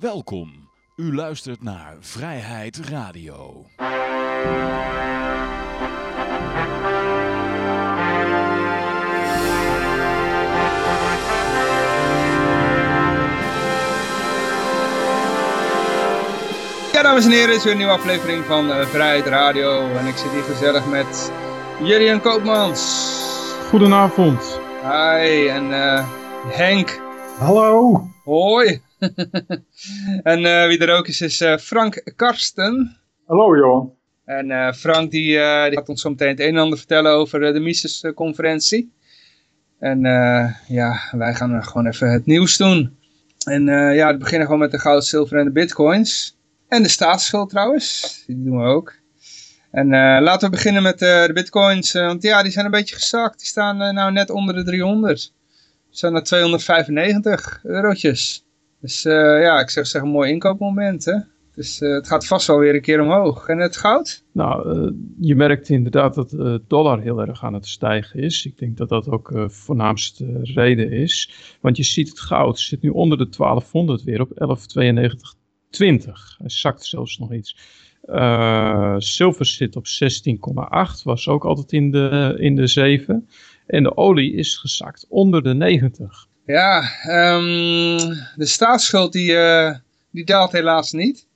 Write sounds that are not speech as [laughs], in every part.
Welkom. U luistert naar Vrijheid Radio. Ja, dames en heren, het is weer een nieuwe aflevering van uh, Vrijheid Radio. En ik zit hier gezellig met Jurien Koopmans. Goedenavond. Hi, en uh, Henk. Hallo. Hoi. [laughs] en uh, wie er ook is, is Frank Karsten. Hallo Johan. En Frank die, die, gaat ons zo meteen het een en ander vertellen over de Mises-conferentie. En ja, wij gaan gewoon even het nieuws doen. En ja, we beginnen gewoon met de goud, zilver en de bitcoins. En de staatsschuld trouwens, die doen we ook. En laten we beginnen met de bitcoins, want ja, die zijn een beetje gezakt. Die staan nou net onder de 300. Ze staan naar 295 eurotjes. Dus ja, ik zeg, zeg een mooi inkoopmoment, hè. Dus het gaat vast wel weer een keer omhoog. En het goud? Nou, je merkt inderdaad dat de dollar heel erg aan het stijgen is. Ik denk dat dat ook de voornaamste reden is. Want je ziet het goud zit nu onder de 1200 weer op 1192 20. Hij zakt zelfs nog iets. Uh, zilver zit op 16,8. Was ook altijd in de, in de 7. En de olie is gezakt onder de 90. Ja, um, de staatsschuld die, uh, die daalt helaas niet.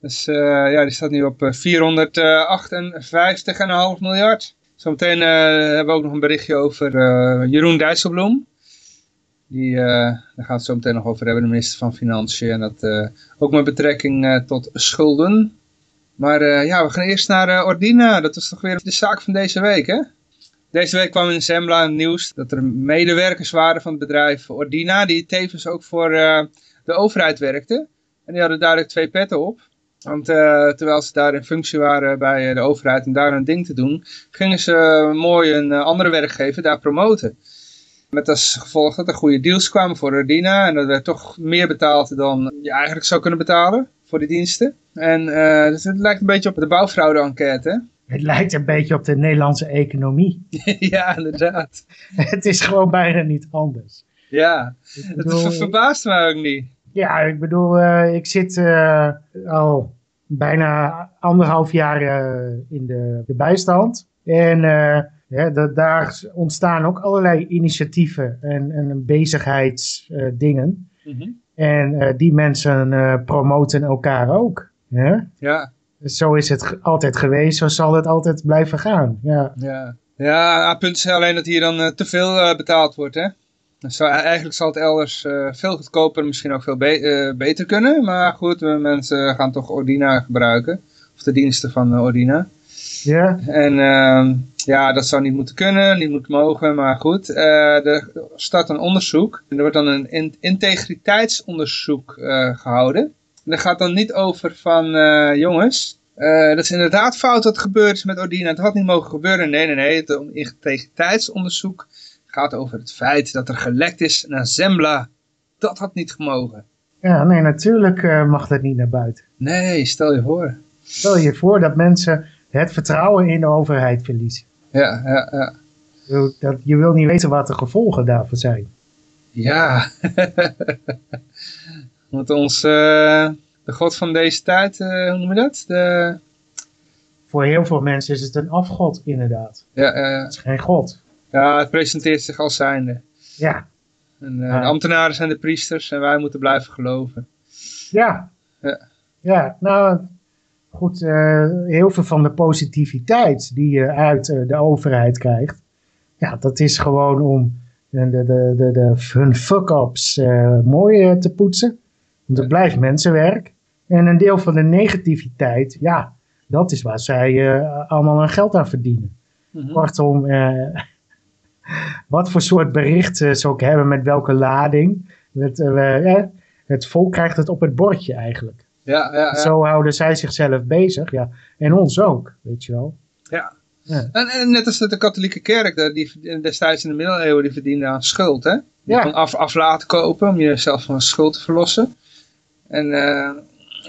Dus uh, ja, die staat nu op 458,5 miljard. Zometeen hebben we ook nog een berichtje over Jeroen Dijsselbloem. Die, daar gaan het zo meteen nog over hebben, de minister van Financiën. En dat ook met betrekking tot schulden. Maar ja, we gaan eerst naar Ordina. Dat is toch weer de zaak van deze week, hè? Deze week kwam in Zembla nieuws dat er medewerkers waren van het bedrijf Ordina. Die tevens ook voor de overheid werkten. En die hadden duidelijk twee petten op. Want terwijl ze daar in functie waren bij de overheid en daar een ding te doen, gingen ze mooi een andere werkgever daar promoten. Met als gevolg dat er goede deals kwamen voor Ordina. En dat werd toch meer betaald dan je eigenlijk zou kunnen betalen voor die diensten. En dus het lijkt een beetje op de bouwfraude-enquête. Het lijkt een beetje op de Nederlandse economie. [laughs] ja, inderdaad. [laughs] het is gewoon bijna niet anders. Ja, bedoel, het verbaast me ook niet. Ja, ik bedoel, uh, ik zit uh, al bijna anderhalf jaar in de, de bijstand. En ja, dat, daar ontstaan ook allerlei initiatieven en, en bezigheidsdingen. Mm -hmm. En die mensen promoten elkaar ook. Ja. Zo is het altijd geweest, zo zal het altijd blijven gaan. Ja, ja. ja het punt is alleen dat hier dan te veel betaald wordt. Hè? Dus eigenlijk zal het elders veel goedkoper, misschien ook veel be beter kunnen. Maar goed, mensen gaan toch Ordina gebruiken. Of de diensten van Ordina. Ja. En uh, ja, dat zou niet moeten kunnen, niet moeten mogen, maar goed. Er start een onderzoek. Er wordt dan een integriteitsonderzoek gehouden. Dat gaat dan niet over van, uh, jongens, dat is inderdaad fout wat gebeurd is met Ordina. Het had niet mogen gebeuren. Nee, nee, nee. Het integriteitsonderzoek gaat over het feit dat er gelekt is naar Zembla. Dat had niet gemogen. Ja, nee, natuurlijk mag dat niet naar buiten. Nee, stel je voor. Stel je voor dat mensen het vertrouwen in de overheid verliezen. Ja, ja, ja. Dat, je wil niet weten wat de gevolgen daarvan zijn. Ja. [laughs] Want ons, uh, de god van deze tijd, uh, hoe noem je dat? De... Voor heel veel mensen is het een afgod, inderdaad. Ja, ja. Het is geen god. Ja, het presenteert zich als zijnde. Ja. En. De ambtenaren zijn de priesters en wij moeten blijven geloven. Ja. Ja, ja nou, goed, heel veel van de positiviteit die je uit de overheid krijgt, ja, dat is gewoon om de, de, de, de, hun fuck-ups mooi te poetsen. Want het blijft mensenwerk. En een deel van de negativiteit, ja, dat is waar zij allemaal hun geld aan verdienen. Mm -hmm. Kortom, [laughs] wat voor soort bericht ze ook hebben, met welke lading. Het, het volk krijgt het op het bordje eigenlijk. Ja, ja, ja. Zo houden zij zichzelf bezig. Ja. En ons ook, weet je wel. Ja. ja. En, en, net als de katholieke kerk, die destijds in de middeleeuwen, die verdiende aan schuld. Hè? Je ja. kon af, af laten kopen om jezelf van schuld te verlossen. En uh,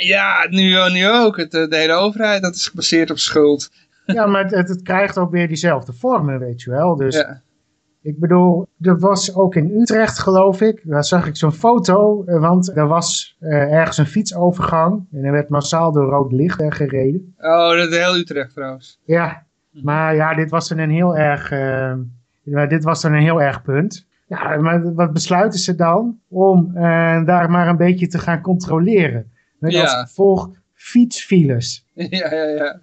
ja, nu, nu ook. Het, de hele overheid, dat is gebaseerd op schuld. Ja, maar het, het, krijgt ook weer diezelfde vormen, weet je wel. Dus ja. Ik bedoel, er was ook in Utrecht, geloof ik, daar zag ik zo'n foto, eh, want er was uh, ergens een fietsovergang en er werd massaal door rood licht uh, gereden. Oh, dat is heel Utrecht trouwens. Ja, maar ja, dit was dan een heel erg, uh, dit was dan een heel erg punt. Ja, maar wat besluiten ze dan? Om daar maar een beetje te gaan controleren. Met Ja. als gevolg fietsfiles. [laughs] Ja, ja, ja.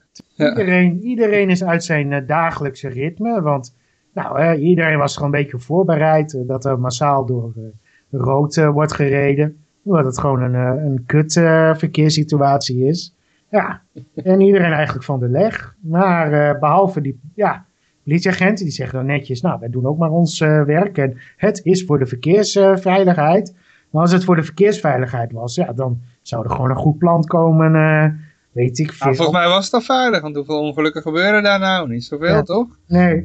Iedereen, iedereen is uit zijn eh, dagelijkse ritme, want nou, iedereen was gewoon een beetje voorbereid eh, dat er massaal door eh, rood eh, wordt gereden. Omdat het gewoon een, eh, een kut eh, verkeerssituatie is. Ja, en iedereen eigenlijk van de leg. Maar eh, behalve die ja, politieagenten, die zeggen dan netjes, nou, wij doen ook maar ons eh, werk. En het is voor de verkeersveiligheid. Maar als het voor de verkeersveiligheid was, ja, dan zou er gewoon een goed plan komen, eh, weet ik veel. Nou, volgens mij was het al veilig, want hoeveel ongelukken gebeuren daar nou? Niet zoveel, Ja. toch? Nee, [laughs]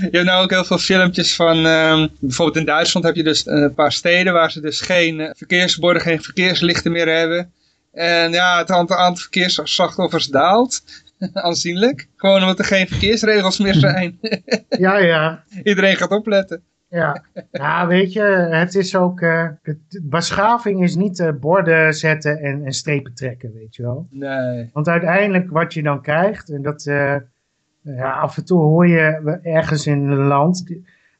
Je hebt nou ook heel veel filmpjes van, ehm, bijvoorbeeld in Duitsland heb je dus een paar steden waar ze dus geen eh, verkeersborden, geen verkeerslichten meer hebben. En ja, het aantal, aantal verkeersslachtoffers daalt [laughs] aanzienlijk. Gewoon omdat er geen verkeersregels meer zijn. [laughs] ja, ja. Iedereen gaat opletten. Ja, ja weet je, het is ook, het, beschaving is niet eh, borden zetten en, en strepen trekken, weet je wel. Nee. Want uiteindelijk wat je dan krijgt, en dat, eh, ja, af en toe hoor je ergens in een land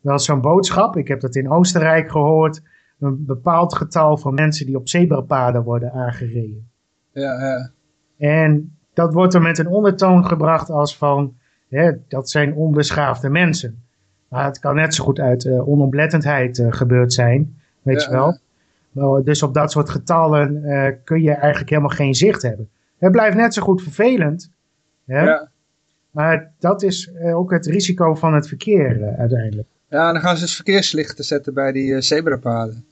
wel zo'n boodschap. Ik heb dat in Oostenrijk gehoord, een bepaald getal van mensen die op zebrapaden worden aangereden. Ja, ja. En dat wordt er met een ondertoon gebracht als van, hè, dat zijn onbeschaafde mensen. Maar het kan net zo goed uit eh, onoplettendheid eh, gebeurd zijn, weet Ja, je wel. Nou, dus op dat soort getallen eh, kun je eigenlijk helemaal geen zicht hebben. Het blijft net zo goed vervelend, hè? ja. maar dat is ook het risico van het verkeer uiteindelijk. Ja, dan gaan ze dus verkeerslichten zetten bij die zebrapaden.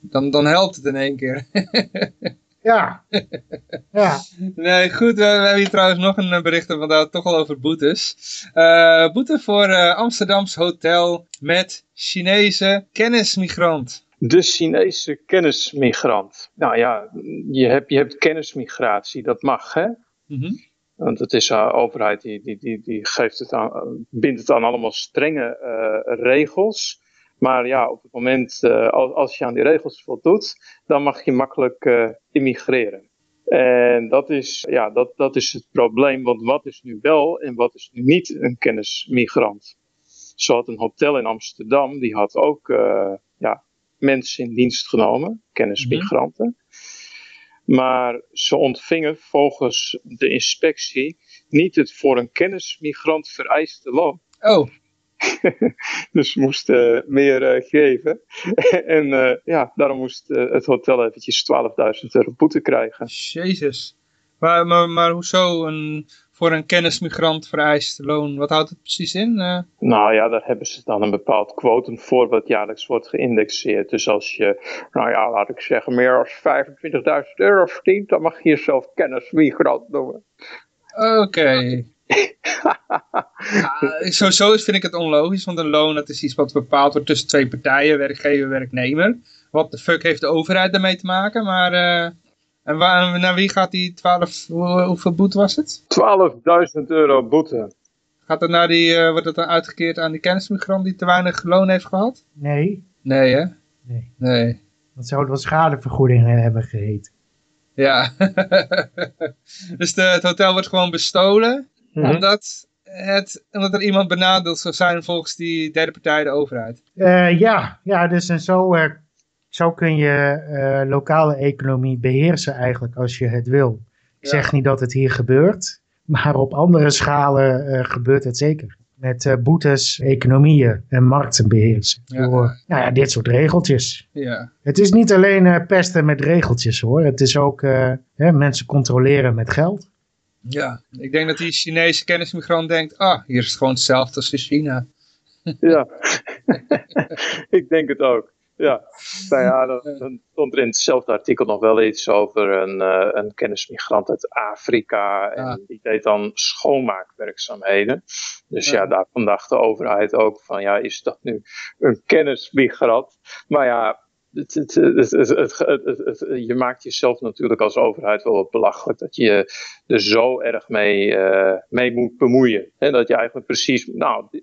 Dan, dan helpt het in één keer. [laughs] Ja, [laughs] ja. Nee, goed. We, we hebben hier trouwens nog een eh, bericht, want we het toch al over boetes. Eh, boete voor eh, Amsterdams hotel met Chinese kennismigrant. De Chinese kennismigrant. Nou ja, je hebt, je hebt kennismigratie, dat mag hè. Mhm. Want het is de overheid die, die, die, die geeft het aan, bindt het aan allemaal strenge eh, regels. Maar ja, op het moment eh, als, als je aan die regels voldoet, dan mag je makkelijk eh, immigreren. En dat is, ja, dat, dat is het probleem, want wat is nu wel en wat is nu niet een kennismigrant? Zo had een hotel in Amsterdam, die had ook eh, ja, mensen in dienst genomen, kennismigranten. Maar ze ontvingen volgens de inspectie niet het voor een kennismigrant vereiste loon. Oh, [laughs] Dus ze moesten meer eh, geven. [laughs] en eh, ja, daarom moest het hotel eventjes 12.000 euro boete krijgen. jezus. Maar, maar, maar hoezo een, voor een kennismigrant vereist loon? Wat houdt het precies in? Nou ja, daar hebben ze dan een bepaald quotum voor wat jaarlijks wordt geïndexeerd. Dus als je, nou ja, laat ik zeggen, meer dan 25.000 euro verdient, dan mag je jezelf kennismigrant noemen. Oké. Ja, sowieso vind ik het onlogisch, want een loon dat is iets wat bepaald wordt tussen twee partijen, werkgever en werknemer. Wat de fuck heeft de overheid daarmee te maken? Maar, eh, en waar, naar wie gaat die 12, hoe- hoeveel boete was het? 12.000 euro boete. Gaat dat naar die, eh, wordt dat dan uitgekeerd aan die kennismigrant die te weinig loon heeft gehad? Nee, Nee hè? nee. Nee. Dat zou wel schadevergoeding eh, hebben geheten. Ja. [laughs] dus de, het hotel wordt gewoon bestolen, Mhm. omdat, het, omdat er iemand benadeeld zou zijn volgens die derde partij, de overheid. Eh, ja, ja, dus en zo, eh, zo kun je eh, lokale economie beheersen eigenlijk als je het wil. Ik Ja. zeg niet dat het hier gebeurt, maar op andere schalen gebeurt het zeker. Met boetes, economieën en markten beheersen. Ja. Door nou ja, dit soort regeltjes. Ja. Het is niet alleen pesten met regeltjes hoor. Het is ook hè, mensen controleren met geld. Ja, ik denk dat die Chinese kennismigrant denkt, ah, hier is het gewoon hetzelfde als in China. [laughs] Ja, [laughs] ik denk het ook. Ja, nou ja, dan, dan stond er in hetzelfde artikel nog wel iets over een, eh, een kennismigrant uit Afrika. En Ja. die deed dan schoonmaakwerkzaamheden. Dus ja. Ja. daarvan dacht de overheid ook van, ja, is dat nu een kennismigrant? Maar ja, het, het, het, je maakt jezelf natuurlijk als overheid wel wat belachelijk dat je er zo erg mee, mee moet bemoeien. En dat je eigenlijk precies, nou, die,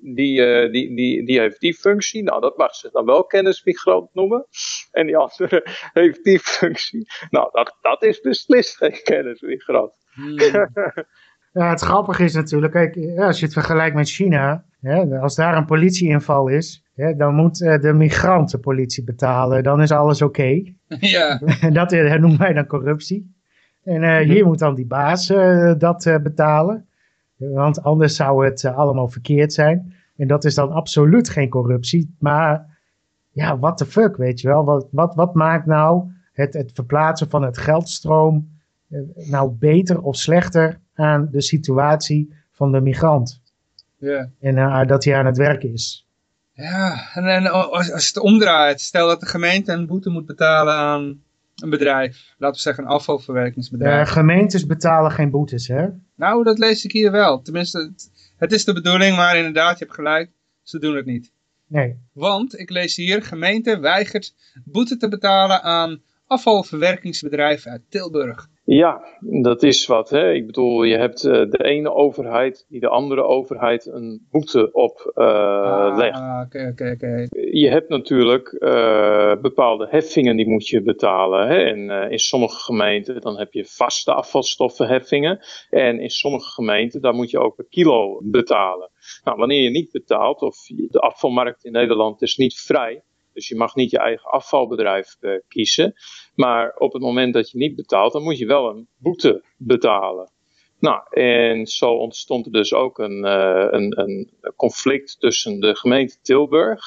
die, die, die heeft die functie, nou dat mag ze dan wel kennismigrant noemen. En die andere [laughs] heeft die functie. Nou, dat, dat is beslist geen kennismigrant. Hmm. [laughs] Ja, het grappige is natuurlijk, kijk, als je het vergelijkt met China, hè, als daar een politieinval is, hè, dan moet uh, de migrant de politie betalen. Dan is alles oké. [laughs] Ja. [laughs] dat uh, noemen wij dan corruptie. En uh, hier moet dan die baas dat betalen. Want anders zou het allemaal verkeerd zijn. En dat is dan absoluut geen corruptie. Maar ja, what the fuck, weet je wel. Wat, wat, wat maakt nou het, het verplaatsen van het geldstroom nou beter of slechter aan de situatie van de migrant. Ja. En uh, dat hij aan het werk is. Ja, en, en als, als het omdraait, stel dat de gemeente een boete moet betalen aan een bedrijf. Laten we zeggen een afvalverwerkingsbedrijf. Uh, gemeentes betalen geen boetes, hè? Nou, dat lees ik hier wel. Tenminste, het, het is de bedoeling, maar inderdaad, je hebt gelijk, ze doen het niet. Nee. Want, ik lees hier, gemeente weigert boete te betalen aan afvalverwerkingsbedrijf uit Tilburg. Ja, dat is wat. Hè? Ik bedoel, je hebt uh, de ene overheid die de andere overheid een boete op uh, ah, legt. Oké, oké, oké. Je hebt natuurlijk uh, bepaalde heffingen die moet je betalen. Hè? En in sommige gemeenten dan heb je vaste afvalstoffenheffingen. En in sommige gemeenten dan moet je ook per kilo betalen. Nou, wanneer je niet betaalt, of de afvalmarkt in Nederland is niet vrij, dus je mag niet je eigen afvalbedrijf uh, kiezen. Maar op het moment dat je niet betaalt, dan moet je wel een boete betalen. Nou, en zo ontstond er dus ook een, uh, een, een conflict tussen de gemeente Tilburg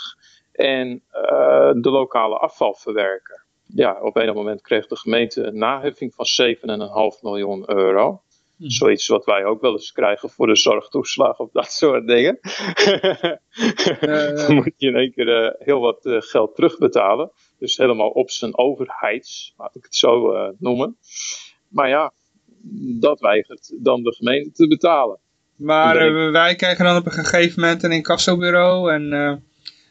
en uh, de lokale afvalverwerker. Ja, op een moment kreeg de gemeente een naheffing van 7,5 miljoen euro. Hmm. Zoiets wat wij ook wel eens krijgen voor de zorgtoeslag of dat soort dingen. [laughs] Dan moet je in één keer uh, heel wat uh, geld terugbetalen. Dus helemaal op zijn overheids, laat ik het zo noemen. Maar ja, dat weigert dan de gemeente te betalen. Maar wij krijgen dan op een gegeven moment een incassobureau en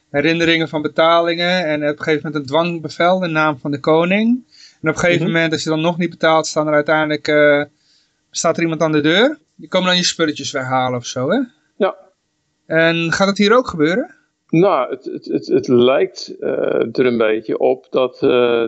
herinneringen van betalingen. En op een gegeven moment een dwangbevel in naam van de koning. En op een gegeven mhm. moment, als je dan nog niet betaalt, staan er uiteindelijk staat er iemand aan de deur. Die komen dan je spulletjes weghalen of zo, hè? Ja. En gaat het hier ook gebeuren? Nou, het, het, het, het lijkt uh, er een beetje op dat uh,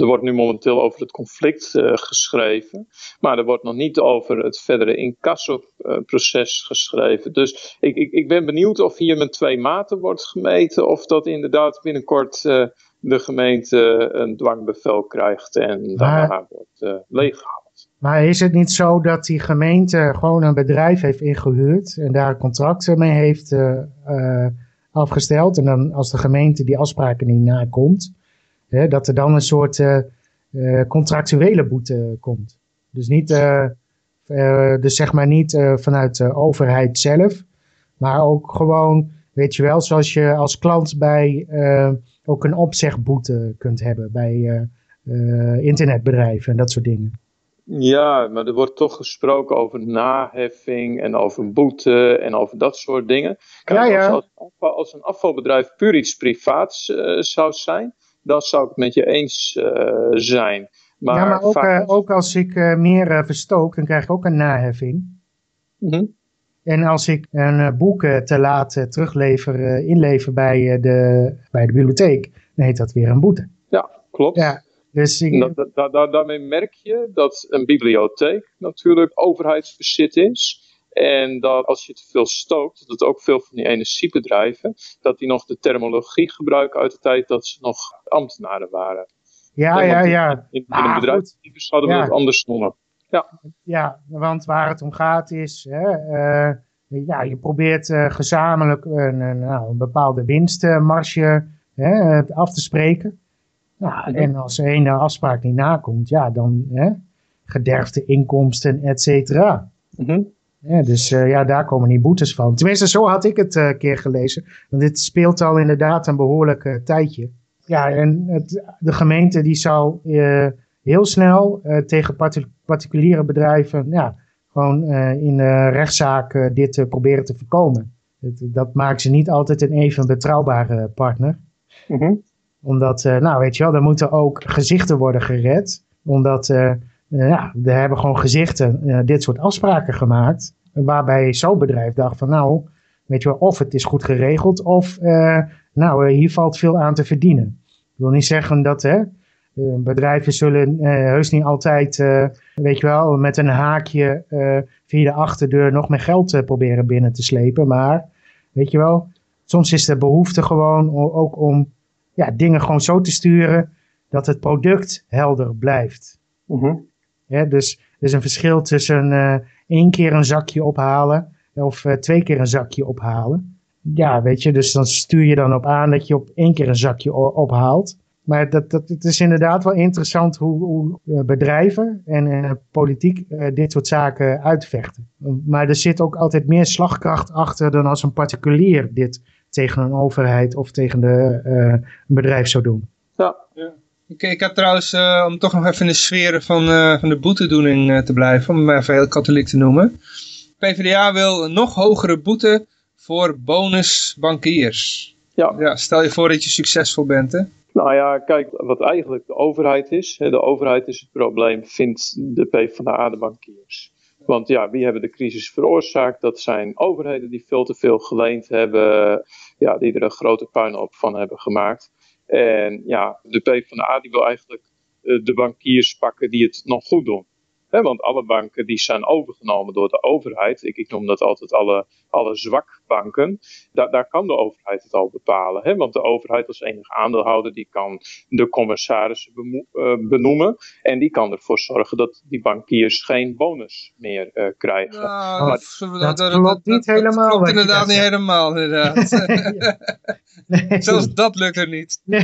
er wordt nu momenteel over het conflict uh, geschreven, maar er wordt nog niet over het verdere incassoproces geschreven. Dus ik, ik, ik ben benieuwd of hier met twee maten wordt gemeten of dat inderdaad binnenkort de gemeente een dwangbevel krijgt en daarna wordt leeggehaald. Maar is het niet zo dat die gemeente gewoon een bedrijf heeft ingehuurd en daar contracten mee heeft uh, uh, afgesteld? En dan als de gemeente die afspraken niet nakomt, hè, dat er dan een soort uh, contractuele boete komt. Dus, niet, dus zeg maar niet vanuit de overheid zelf, maar ook gewoon, weet je wel, zoals je als klant bij ook een opzegboete kunt hebben bij internetbedrijven en dat soort dingen. Ja, maar er wordt toch gesproken over naheffing en over boete en over dat soort dingen. Kijk, ja, ja. Als, als, een afvalbedrijf puur iets privaats uh, zou zijn, dan zou ik het met je eens uh, zijn. Maar ja, maar ook, uh, ook als ik meer verstook, dan krijg ik ook een naheffing. Mm -hmm. En als ik een boek te laat teruglever, inlever bij, de, bij de bibliotheek, dan heet dat weer een boete. Ja, klopt. Ja, dus dat, daarmee merk je dat een bibliotheek natuurlijk overheidsbezit is. En dat als je te veel stookt, dat ook veel van die energiebedrijven, dat die nog de terminologie gebruiken uit de tijd dat ze nog ambtenaren waren. Ja, ja, ja. In, in een ah, bedrijf hadden we het anders noemen. Ja. ja, want waar het om gaat is, hè, uh, ja, je probeert uh, gezamenlijk een, een, nou, een bepaalde winstmarge hè, af te spreken. Nou, en als er een afspraak niet nakomt, ja, dan hè, gederfde inkomsten, et cetera. Mhm. Ja, dus uh, ja, daar komen die boetes van. Tenminste, zo had ik het een uh, keer gelezen. Want dit speelt al inderdaad een behoorlijk uh, tijdje. Ja, en het, de gemeente die zou heel snel tegen particuliere bedrijven... Ja, gewoon in rechtszaak dit proberen te voorkomen. Dat, dat maakt ze niet altijd een even betrouwbare partner. Mm Omdat, uh, nou weet je wel, er moeten ook gezichten worden gered. Omdat, uh, ja, er hebben gewoon gezichten dit soort afspraken gemaakt. Waarbij zo'n bedrijf dacht van, nou, weet je wel, of het is goed geregeld. Of, nou, hier valt veel aan te verdienen. Ik wil niet zeggen dat, hè, bedrijven zullen heus niet altijd, weet je wel, met een haakje via de achterdeur nog meer geld proberen binnen te slepen. Maar, weet je wel, soms is de behoefte gewoon ook om ja, dingen gewoon zo te sturen dat het product helder blijft. Uh dus er is een verschil tussen uh, één keer een zakje ophalen of uh, twee keer een zakje ophalen. Ja, weet je, dus dan stuur je dan op aan dat je op één keer een zakje ophaalt. Maar dat, dat, het is inderdaad wel interessant hoe, hoe uh, bedrijven en politiek dit soort zaken uitvechten. Maar er zit ook altijd meer slagkracht achter dan als een particulier dit tegen een overheid of tegen de, uh, een bedrijf zou doen. Ja. ja. Ik, ik heb trouwens, uh, om toch nog even in de sfeer van, uh, van de boetedoening te blijven, om even heel katholiek te noemen. PvdA wil een nog hogere boete voor bonusbankiers. Ja. ja. Stel je voor dat je succesvol bent, hè? Nou ja, kijk, wat eigenlijk de overheid is, hè, de overheid is het probleem, vindt de PvdA de bankiers. Want ja, wie hebben de crisis veroorzaakt? Dat zijn overheden die veel te veel geleend hebben, ja, die er een grote puinhoop van hebben gemaakt. En ja, de PvdA die wil eigenlijk eh, de bankiers pakken die het nog goed doen want alle banken die zijn overgenomen door de overheid. Ik, ik noem dat altijd alle, alle zwakbanken. Da, daar kan de overheid het al bepalen. want de overheid als enige aandeelhouder die kan de commissarissen uh, benoemen. En die kan ervoor zorgen dat die bankiers geen bonus meer uh, krijgen. Nou, maar, dat, dat, klopt niet helemaal. Dat klopt inderdaad niet helemaal. Inderdaad. [laughs] nee. Zelfs dat lukt er niet. Nee.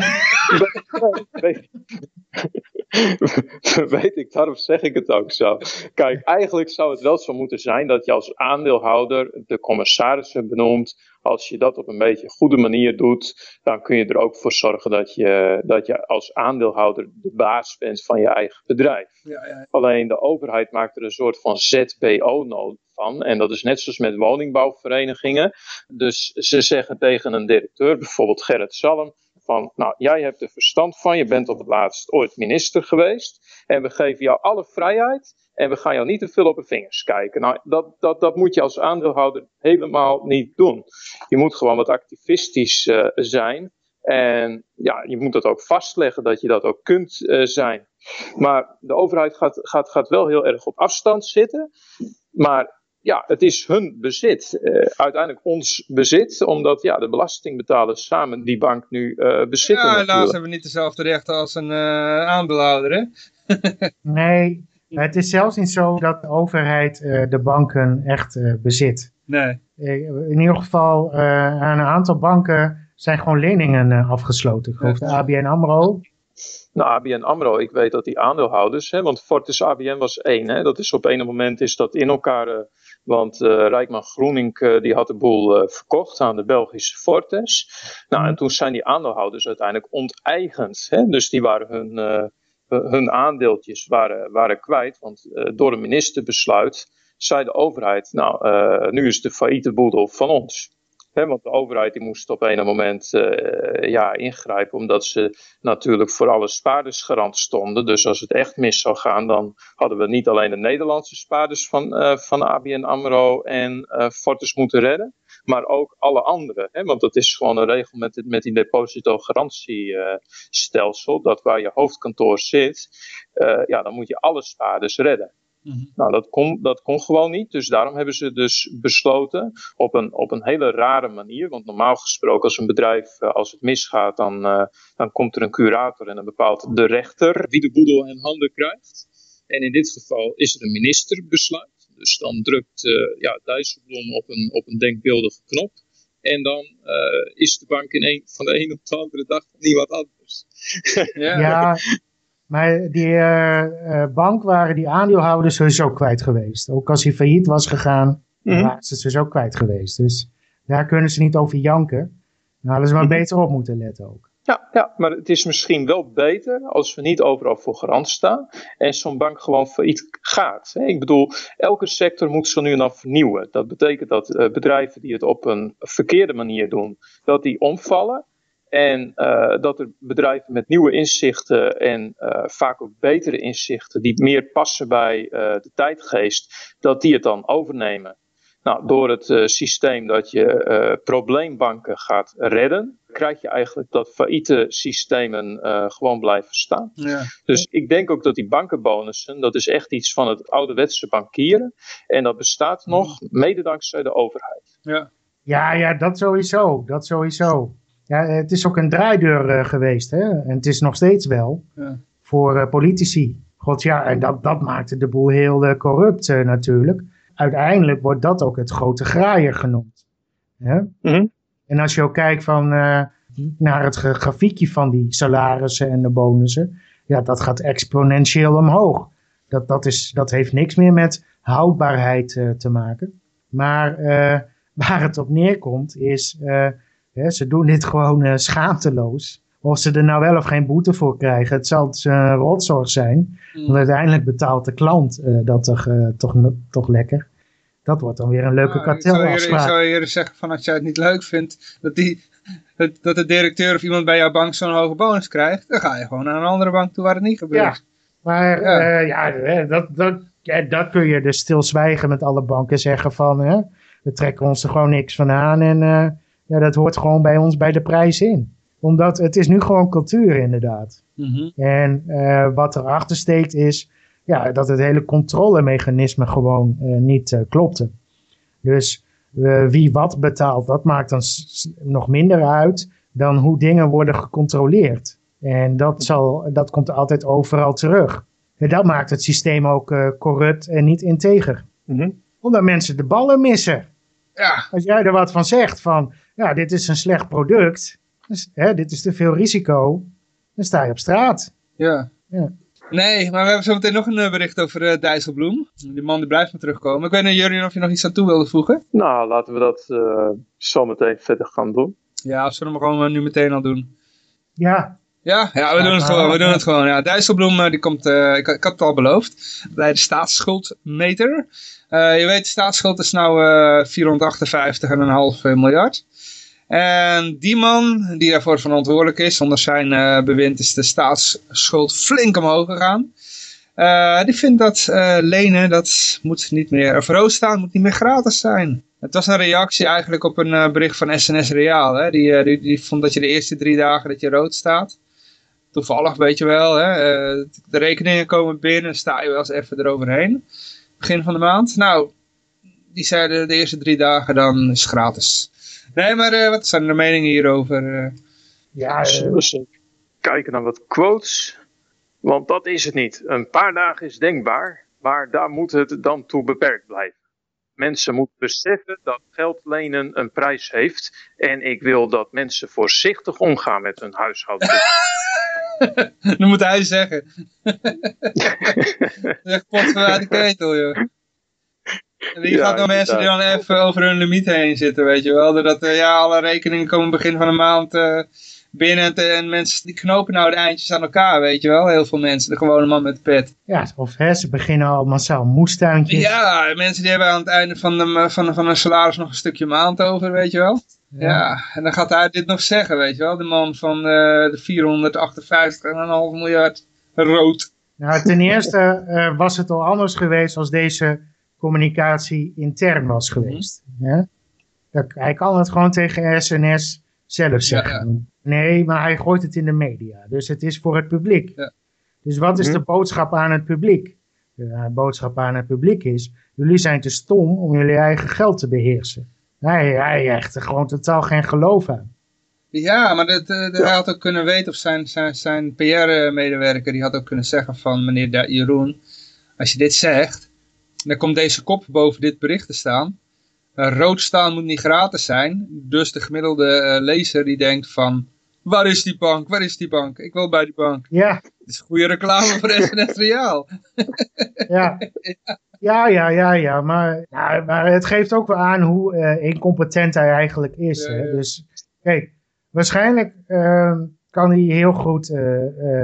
weet ik, daarom zeg ik het ook zo. Kijk, eigenlijk zou het wel zo moeten zijn dat je als aandeelhouder de commissarissen benoemt. Als je dat op een beetje goede manier doet, dan kun je er ook voor zorgen dat je, dat je als aandeelhouder de baas bent van je eigen bedrijf. Ja, ja. Alleen de overheid maakt er een soort van ZBO-nood van. En dat is net zoals met woningbouwverenigingen. Dus ze zeggen tegen een directeur, bijvoorbeeld Gerrit Salm van, nou, jij hebt er verstand van, je bent op het laatst ooit minister geweest. En we geven jou alle vrijheid en we gaan jou niet te veel op de vingers kijken. Nou, dat, dat, dat moet je als aandeelhouder helemaal niet doen. Je moet gewoon wat activistisch uh, zijn. En ja, je moet dat ook vastleggen dat je dat ook kunt uh, zijn. Maar de overheid gaat, gaat, gaat wel heel erg op afstand zitten. Maar ja, het is hun bezit. Uh, uiteindelijk ons bezit, omdat ja, de belastingbetalers samen die bank nu uh, bezitten. Ja, helaas hebben we niet dezelfde rechten als een uh, aandeelhouder, hè? [laughs] nee, het is zelfs niet zo dat de overheid de banken echt bezit. Nee. in ieder geval, aan een aantal banken zijn gewoon leningen afgesloten. Ik geloof de ABN AMRO. Nou, ABN AMRO, ik weet dat die aandeelhouders, hè, want Fortis ABN was één. Hè, dat is op een moment is dat in elkaar want uh, Rijkman Groening uh, die had de boel uh, verkocht aan de Belgische Fortes. Nou, en toen zijn die aandeelhouders uiteindelijk onteigend. Hè? Dus die waren hun, hun aandeeltjes waren, waren kwijt. Want door een ministerbesluit zei de overheid, nou, nu is de failliete boedel van ons want de overheid die moest op een moment uh, ja, ingrijpen, omdat ze natuurlijk voor alle spaarders garant stonden. Dus als het echt mis zou gaan, dan hadden we niet alleen de Nederlandse spaarders van, uh, van ABN AMRO en uh, Fortis moeten redden, maar ook alle anderen. Want dat is gewoon een regel met, met die depositogarantiestelsel, dat waar je hoofdkantoor zit, ja, dan moet je alle spaarders redden. Mhm. Nou, dat kon, dat kon gewoon niet. Dus daarom hebben ze dus besloten op een, op een hele rare manier. Want normaal gesproken als een bedrijf, eh, als het misgaat, dan, uh, dan komt er een curator en dan bepaalt de rechter wie de boedel in handen krijgt. En in dit geval is er een ministerbesluit. Dus dan drukt uh, ja, Dijsselbloem op een, op een denkbeeldige knop. En dan uh, is de bank in een, van de een op de andere dag niet wat anders. ja. [laughs] ja. Maar die uh, bank waren die aandeelhouders sowieso kwijt geweest. Ook als hij failliet was gegaan, mm waren ze sowieso kwijt geweest. Dus daar kunnen ze niet over janken. Dan hadden ze maar mhm. beter op moeten letten ook. Ja, ja, maar het is misschien wel beter als we niet overal voor garant staan en zo'n bank gewoon failliet gaat. Ik bedoel, elke sector moet zo nu en dan vernieuwen. Dat betekent dat uh, bedrijven die het op een verkeerde manier doen, dat die omvallen. En uh, dat er bedrijven met nieuwe inzichten en uh, vaak ook betere inzichten, die meer passen bij uh, de tijdgeest, dat die het dan overnemen. Nou, door het systeem dat je probleembanken gaat redden, krijg je eigenlijk dat failliete systemen gewoon blijven staan. Ja. Dus ik denk ook dat die bankenbonussen, dat is echt iets van het ouderwetse bankieren. En dat bestaat nog mede dankzij de overheid. Ja. Ja, ja, dat sowieso. Dat sowieso. Ja, het is ook een draaideur uh, geweest. Hè? En het is nog steeds wel. Ja. Voor uh, politici. God ja, en dat, dat maakte de boel heel uh, corrupt natuurlijk. Uiteindelijk wordt dat ook het grote graaier genoemd. Hè? Mm -hmm. En als je ook kijkt van, naar het grafiekje van die salarissen en de bonussen. Ja, dat gaat exponentieel omhoog. Dat, dat, is, dat heeft niks meer met houdbaarheid te maken. Maar [laughs] waar het op neerkomt is... Ja, ze doen dit gewoon uh, schaamteloos. Of ze er nou wel of geen boete voor krijgen, het zal een rotzorg zijn. Mm. Want uiteindelijk betaalt de klant uh, dat toch, uh, toch, toch lekker. Dat wordt dan weer een leuke Nou, ik kartelafspraak. zou eerder zeggen van als jij het niet leuk vindt dat, die, dat, dat de directeur of iemand bij jouw bank zo'n hoge bonus krijgt, dan ga je gewoon naar een andere bank toe waar het niet gebeurt. Ja, maar Ja. dat, dat, ja, dat kun je dus stilzwijgen met alle banken zeggen van... Hè, we trekken ons er gewoon niks van aan en uh, ja, dat hoort gewoon bij ons bij de prijs in. Omdat het is nu gewoon cultuur inderdaad. Mhm. En uh, wat erachter steekt is ja, dat het hele controlemechanisme gewoon uh, niet uh, klopte. Dus wie wat betaalt, dat maakt dan nog minder uit dan hoe dingen worden gecontroleerd. En dat, zal, dat komt altijd overal terug. En dat maakt het systeem ook corrupt en niet integer. Mm -hmm. Omdat mensen de ballen missen. Ja. Als jij er wat van zegt, van ja, dit is een slecht product, dus, hè, dit is te veel risico, dan sta je op straat. Ja. ja. Nee, maar we hebben zo meteen nog een uh, bericht over uh, Dijsselbloem. Die man die blijft maar terugkomen. Ik weet niet, Jurien, of je nog iets aan toe wilde voegen? Nou, laten we dat uh, zo meteen verder gaan doen. Ja, of zullen we hem gewoon nu meteen al doen? Ja. Ja, ja we doen het gewoon. We doen het gewoon. Ja, Dijsselbloem, die komt, ik, ik had het al beloofd, bij de staatsschuldmeter. Uh, je weet, de staatsschuld is nou uh, 458,5 miljard. En die man die daarvoor verantwoordelijk is, onder zijn uh, bewind is de staatsschuld flink omhoog gegaan. Uh, die vindt dat lenen, dat moet niet meer, rood staan, moet niet meer gratis zijn. Het was een reactie eigenlijk op een bericht van SNS Reaal. Hè? Die, die, die vond dat je de eerste drie dagen dat je rood staat. Toevallig weet je wel, hè? de rekeningen komen binnen, sta je wel eens even eroverheen begin van de maand. Nou, die zeiden de eerste drie dagen dan is gratis. Nee, maar uh, wat zijn de meningen hierover? Uh? Ja, we kijken naar wat quotes? Want dat is het niet. Een paar dagen is denkbaar, maar daar moet het dan toe beperkt blijven. Mensen moeten beseffen dat geld lenen een prijs heeft. En ik wil dat mensen voorzichtig omgaan met hun huishouden. [laughs] [laughs] dat moet hij zeggen. Echt pot uit de ketel, joh. En die ja, gaat dan mensen die dan even over hun limiet heen zitten, weet je wel. Dat uh, ja, alle rekeningen komen begin van de maand uh, binnen. En, en mensen die knopen nou de eindjes aan elkaar, weet je wel. Heel veel mensen, de gewone man met de pet. Ja, of hè, ze beginnen al massaal moestuintjes. Ja, mensen die hebben aan het einde van, de, van, van hun salaris nog een stukje maand over, weet je wel. Ja. ja, en dan gaat hij dit nog zeggen, weet je wel. De man van uh, de 458,5 miljard rood. Nou, ten eerste uh, was het al anders geweest als deze communicatie intern was geweest. -hmm. ja? Hij kan het gewoon tegen SNS zelf zeggen. Ja, ja. Nee, maar hij gooit het in de media. Dus het is voor het publiek. Ja. Dus wat is de boodschap aan het publiek? De boodschap aan het publiek is, jullie zijn te stom om jullie eigen geld te beheersen. Hij, hij hecht er gewoon totaal geen geloof aan. Ja, maar dat, dat, hij had ook kunnen weten, of zijn, zijn, zijn PR-medewerker, die had ook kunnen zeggen van meneer Jeroen, als je dit zegt, dan komt deze kop boven dit bericht te staan. Rood staan moet niet gratis zijn, dus de gemiddelde uh, lezer die denkt van, waar is die bank, waar is die bank, ik wil bij die bank. Ja. Het is goede reclame voor [laughs] SNS Reaal. [laughs] ja. Ja, ja, ja, ja, maar, ja, maar het geeft ook wel aan hoe uh, incompetent hij eigenlijk is. Ja, hè? ja. Dus kijk, waarschijnlijk uh, kan hij heel goed uh,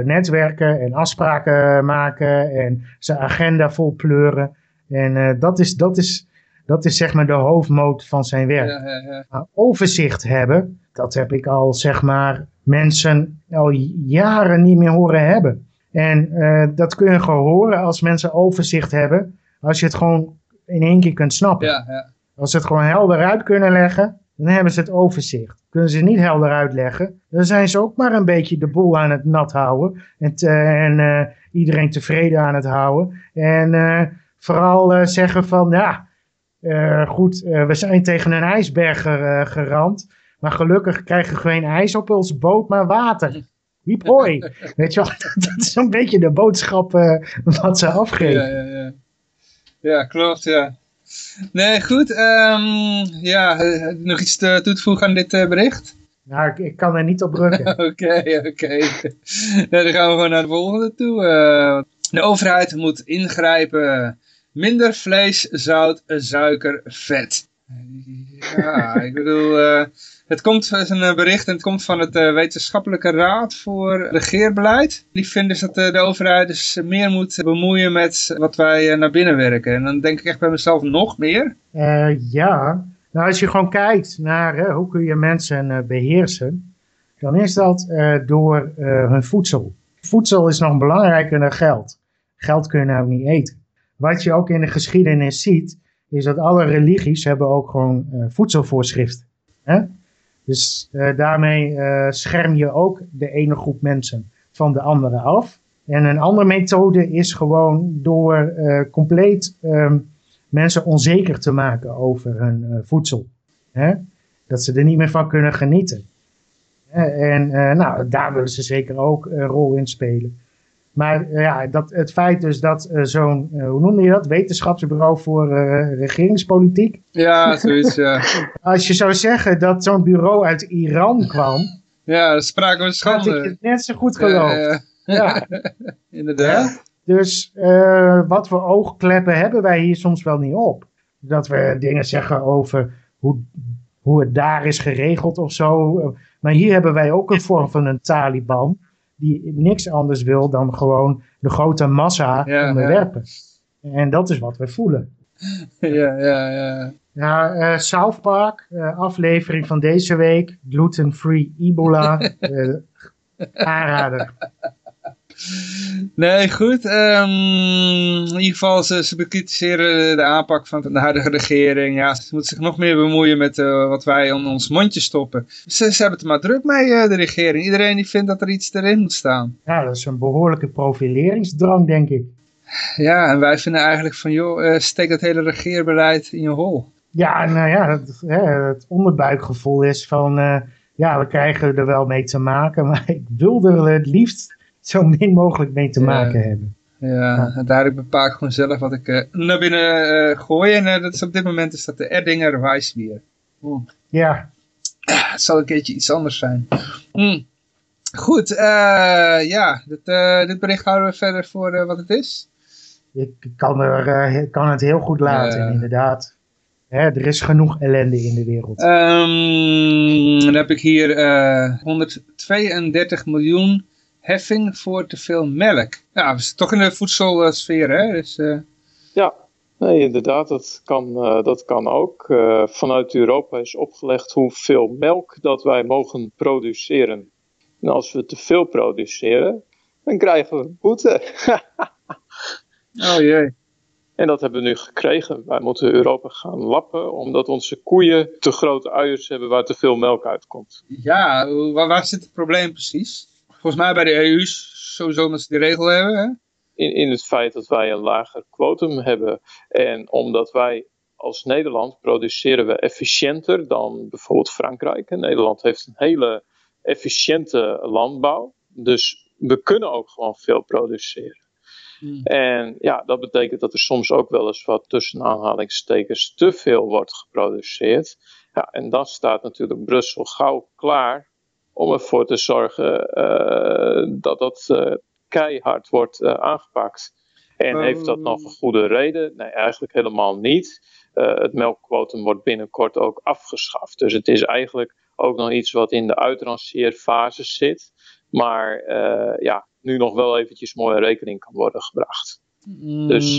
netwerken en afspraken maken en zijn agenda vol pleuren. En dat, is, dat, is, dat is zeg maar de hoofdmoot van zijn werk. Ja, ja, overzicht hebben, dat heb ik al, zeg maar, mensen al jaren niet meer horen hebben. En uh, dat kun je gewoon horen als mensen overzicht hebben. Als je het gewoon in één keer kunt snappen. Ja, ja. Als ze het gewoon helder uit kunnen leggen, dan hebben ze het overzicht. Kunnen ze het niet helder uitleggen, dan zijn ze ook maar een beetje de boel aan het nat houden. En, te, en uh, iedereen tevreden aan het houden. En uh, vooral zeggen van, ja, goed, we zijn tegen een ijsberg geramd. Maar gelukkig krijgen we geen ijs op onze boot, maar water. Wiep [laughs] hoi. Weet je wel, [laughs] dat is een beetje de boodschap wat ze afgeven. Ja, ja, ja. ja klopt, ja. Nee, goed. Um, ja, nog iets te, toe te voegen aan dit bericht? Nou, ik, ik, kan er niet op drukken. [laughs] Oké, oké. Okay, okay. dan gaan we gewoon naar de volgende toe. Uh, de overheid moet ingrijpen. Minder vlees, zout, suiker, vet. Ja, ik bedoel... Uh, het komt het is een bericht en het komt van het uh, Wetenschappelijke Raad voor Regeerbeleid. Die vinden dus dat de overheid dus meer moet bemoeien met wat wij naar binnen werken. En dan denk ik echt bij mezelf nog meer. ja, nou als je gewoon kijkt naar hoe kun je mensen beheersen, dan is dat door hun voedsel. Voedsel is nog belangrijker dan geld. Geld kun je nou niet eten. Wat je ook in de geschiedenis ziet, is dat alle religies hebben ook gewoon voedselvoorschriften. Hè? Dus uh, daarmee uh, scherm je ook de ene groep mensen van de andere af. En een andere methode is gewoon door compleet um, mensen onzeker te maken over hun voedsel. Hè? Dat ze er niet meer van kunnen genieten. En nou, daar willen ze zeker ook een rol in spelen. Maar ja, dat, het feit dus dat uh, zo'n, uh, hoe noem je dat, wetenschapsbureau voor regeringspolitiek. Ja, zoiets, ja. [laughs] Als je zou zeggen dat zo'n bureau uit Iran kwam. Ja, dat spraken we schande. Had ik het net zo goed geloofd. ja, [laughs] inderdaad. Ja? Dus wat voor oogkleppen hebben wij hier soms wel niet op. Dat we dingen zeggen over hoe, hoe het daar is geregeld of zo. Maar hier hebben wij ook een vorm van een Taliban die niks anders wil dan gewoon de grote massa ja, onderwerpen. Ja. En dat is wat we voelen. [laughs] Ja, ja, ja. Ja, uh, South Park, uh, aflevering van deze week, gluten-free Ebola, uh, [laughs] aanrader. Nee, goed. Um, in ieder geval, ze, ze bekritiseren de aanpak van de huidige regering. Ja, ze moeten zich nog meer bemoeien met uh, wat wij om ons mondje stoppen. Ze, ze hebben het er maar druk mee, uh, de regering. Iedereen die vindt dat er iets erin moet staan. Ja, dat is een behoorlijke profileringsdrang, denk ik. Ja, en wij vinden eigenlijk van, joh, uh, steek dat hele regeerbeleid in je hol. Ja, nou ja, het, het onderbuikgevoel is van, ja, we krijgen er wel mee te maken, [laughs] maar ik wil er het liefst zo min mogelijk mee te maken hebben. Ja, en daar bepaal ik gewoon zelf wat ik uh, naar binnen uh, gooi. En uh, dat is op dit moment is dat de Erdinger Weissbier. Mm. Ja. Het zal een keertje iets anders zijn. Mm. Goed, ja, dit, dit, bericht houden we verder voor wat het is. Ik kan, er, kan het heel goed laten, inderdaad. Hè, er is genoeg ellende in de wereld. Um, dan heb ik hier 132 miljoen heffing voor te veel melk. Ja, we zitten toch in de voedselsfeer, hè? Dus, uh... Ja, nee, inderdaad, dat kan, uh, dat kan ook. Uh, vanuit Europa is opgelegd hoeveel melk dat wij mogen produceren. En als we te veel produceren, dan krijgen we boete. [laughs] oh jee. En dat hebben we nu gekregen. Wij moeten Europa gaan lappen, omdat onze koeien te grote uiers hebben waar te veel melk uitkomt. Ja, waar, waar zit het probleem precies? Volgens mij bij de EU sowieso omdat ze die regel hebben. Hè? In, in het feit dat wij een lager quotum hebben. En omdat wij als Nederland produceren we efficiënter dan bijvoorbeeld Frankrijk. En Nederland heeft een hele efficiënte landbouw. Dus we kunnen ook gewoon veel produceren. Hmm. En ja, dat betekent dat er soms ook wel eens wat tussen aanhalingstekens te veel wordt geproduceerd. Ja, en dan staat natuurlijk Brussel gauw klaar om ervoor te zorgen uh, dat dat uh, keihard wordt uh, aangepakt. En heeft dat nog een goede reden? Nee, eigenlijk helemaal niet. het melkquotum wordt binnenkort ook afgeschaft. Dus het is eigenlijk ook nog iets wat in de uitranceerfase zit. Maar ja, nu nog wel eventjes mooi rekening kan worden gebracht. Mm, dus,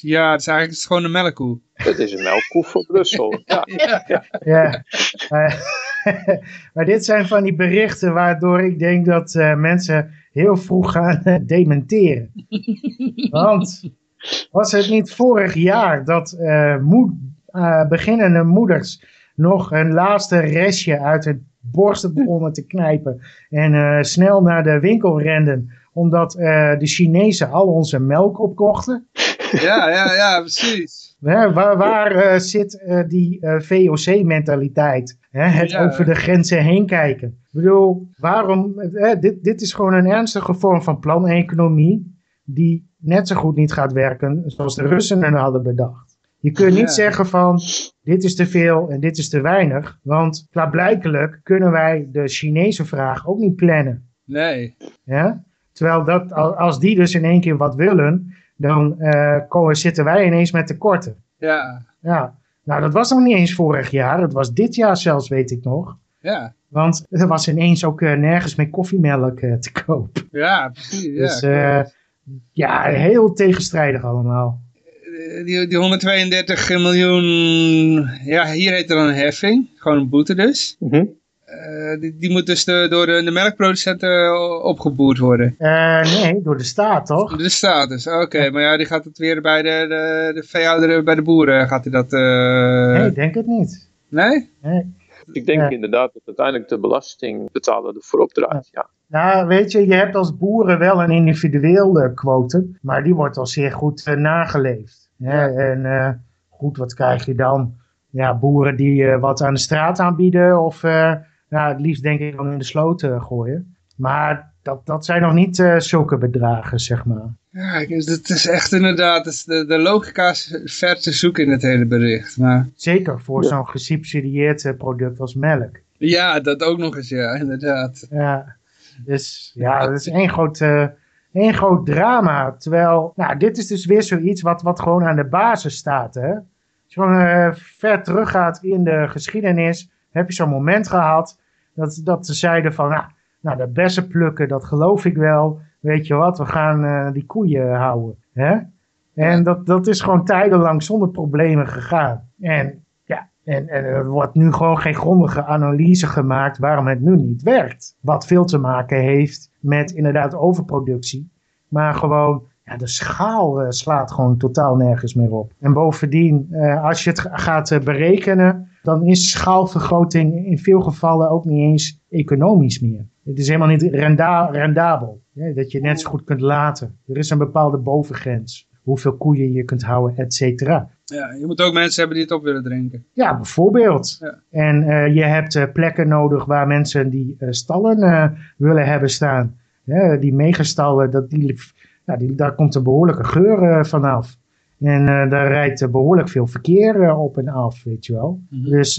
ja, het is eigenlijk gewoon een melkkoe. Het is een melkkoe voor Brussel. [laughs] ja. ja. ja. [laughs] maar dit zijn van die berichten waardoor ik denk dat uh, mensen heel vroeg gaan uh, dementeren. Want was het niet vorig jaar dat uh, moed, beginnende moeders nog een laatste restje uit het borsten begonnen te knijpen en snel naar de winkel renden omdat de Chinezen al onze melk opkochten? Ja, ja, ja, precies. Waar waar uh, zit uh, die uh, VOC-mentaliteit? Het ja. over de grenzen heen kijken. Ik bedoel, waarom... dit, dit is gewoon een ernstige vorm van planeconomie... die net zo goed niet gaat werken zoals de Russen er hadden bedacht. Je kunt niet ja. zeggen van, dit is te veel en dit is te weinig. Want klaarblijkelijk kunnen wij de Chinese vraag ook niet plannen. Nee. Ja? Terwijl dat, als die dus in één keer wat willen dan uh, komen, zitten wij ineens met tekorten. Ja. Ja. Nou, dat was nog niet eens vorig jaar. Dat was dit jaar zelfs, weet ik nog. Ja. Want er was ineens ook uh, nergens meer koffiemelk uh, te koop. Ja, precies. Ja, dus ja, heel tegenstrijdig allemaal. Die, die 132 miljoen, ja, hier heet er dan een heffing. Gewoon een boete dus. Mm -hmm. Uh, die, die moet dus de, door de, de, melkproducenten opgeboerd worden? Uh, nee, door de staat toch? Door de staat dus, oké. Okay. Ja. Maar ja, die gaat het weer bij de, de, de veehouderen, bij de boeren, gaat hij dat... Uh... Nee, ik denk het niet. Nee? Nee. Ik denk ja. inderdaad dat uiteindelijk de belastingbetaler ervoor opdraait, ja. Nou, weet je, je hebt als boeren wel een individueel quote, maar die wordt al zeer goed nageleefd. Ja. En goed, wat krijg je dan? Ja, boeren die wat aan de straat aanbieden of nou, het liefst denk ik dan in de sloot uh, gooien. Maar dat, dat zijn nog niet uh, zulke bedragen, zeg maar. Ja, het is echt inderdaad, is de, de logica is ver te zoeken in het hele bericht. Maar... Zeker voor ja. zo'n gesubsidieerd uh, product als melk. Ja, dat ook nog eens, ja, inderdaad. Ja, dus ja, dat is één groot, één groot drama. Terwijl, nou, dit is dus weer zoiets wat, wat gewoon aan de basis staat, hè. Als je gewoon ver teruggaat in de geschiedenis, heb je zo'n moment gehad dat, dat ze zeiden van, nou, nou, de bessen plukken, dat geloof ik wel. Weet je wat, we gaan uh, die koeien houden. Hè? En dat, dat is gewoon tijdenlang zonder problemen gegaan. En, ja, en, en er wordt nu gewoon geen grondige analyse gemaakt waarom het nu niet werkt. Wat veel te maken heeft met inderdaad overproductie. Maar gewoon, ja, de schaal uh, slaat gewoon totaal nergens meer op. En bovendien, uh, als je het gaat berekenen, dan is schaalvergroting in veel gevallen ook niet eens economisch meer. Het is helemaal niet renda rendabel. Hè, dat je net zo goed kunt laten. Er is een bepaalde bovengrens. Hoeveel koeien je kunt houden, et cetera. Ja, je moet ook mensen hebben die het op willen drinken. Ja, bijvoorbeeld. Ja. En uh, je hebt uh, plekken nodig waar mensen die uh, stallen willen hebben staan. die megastallen, dat, die, nou, die, daar komt een behoorlijke geur vanaf. En uh, daar rijdt uh, behoorlijk veel verkeer uh, op en af, weet je wel. Mhm. Dus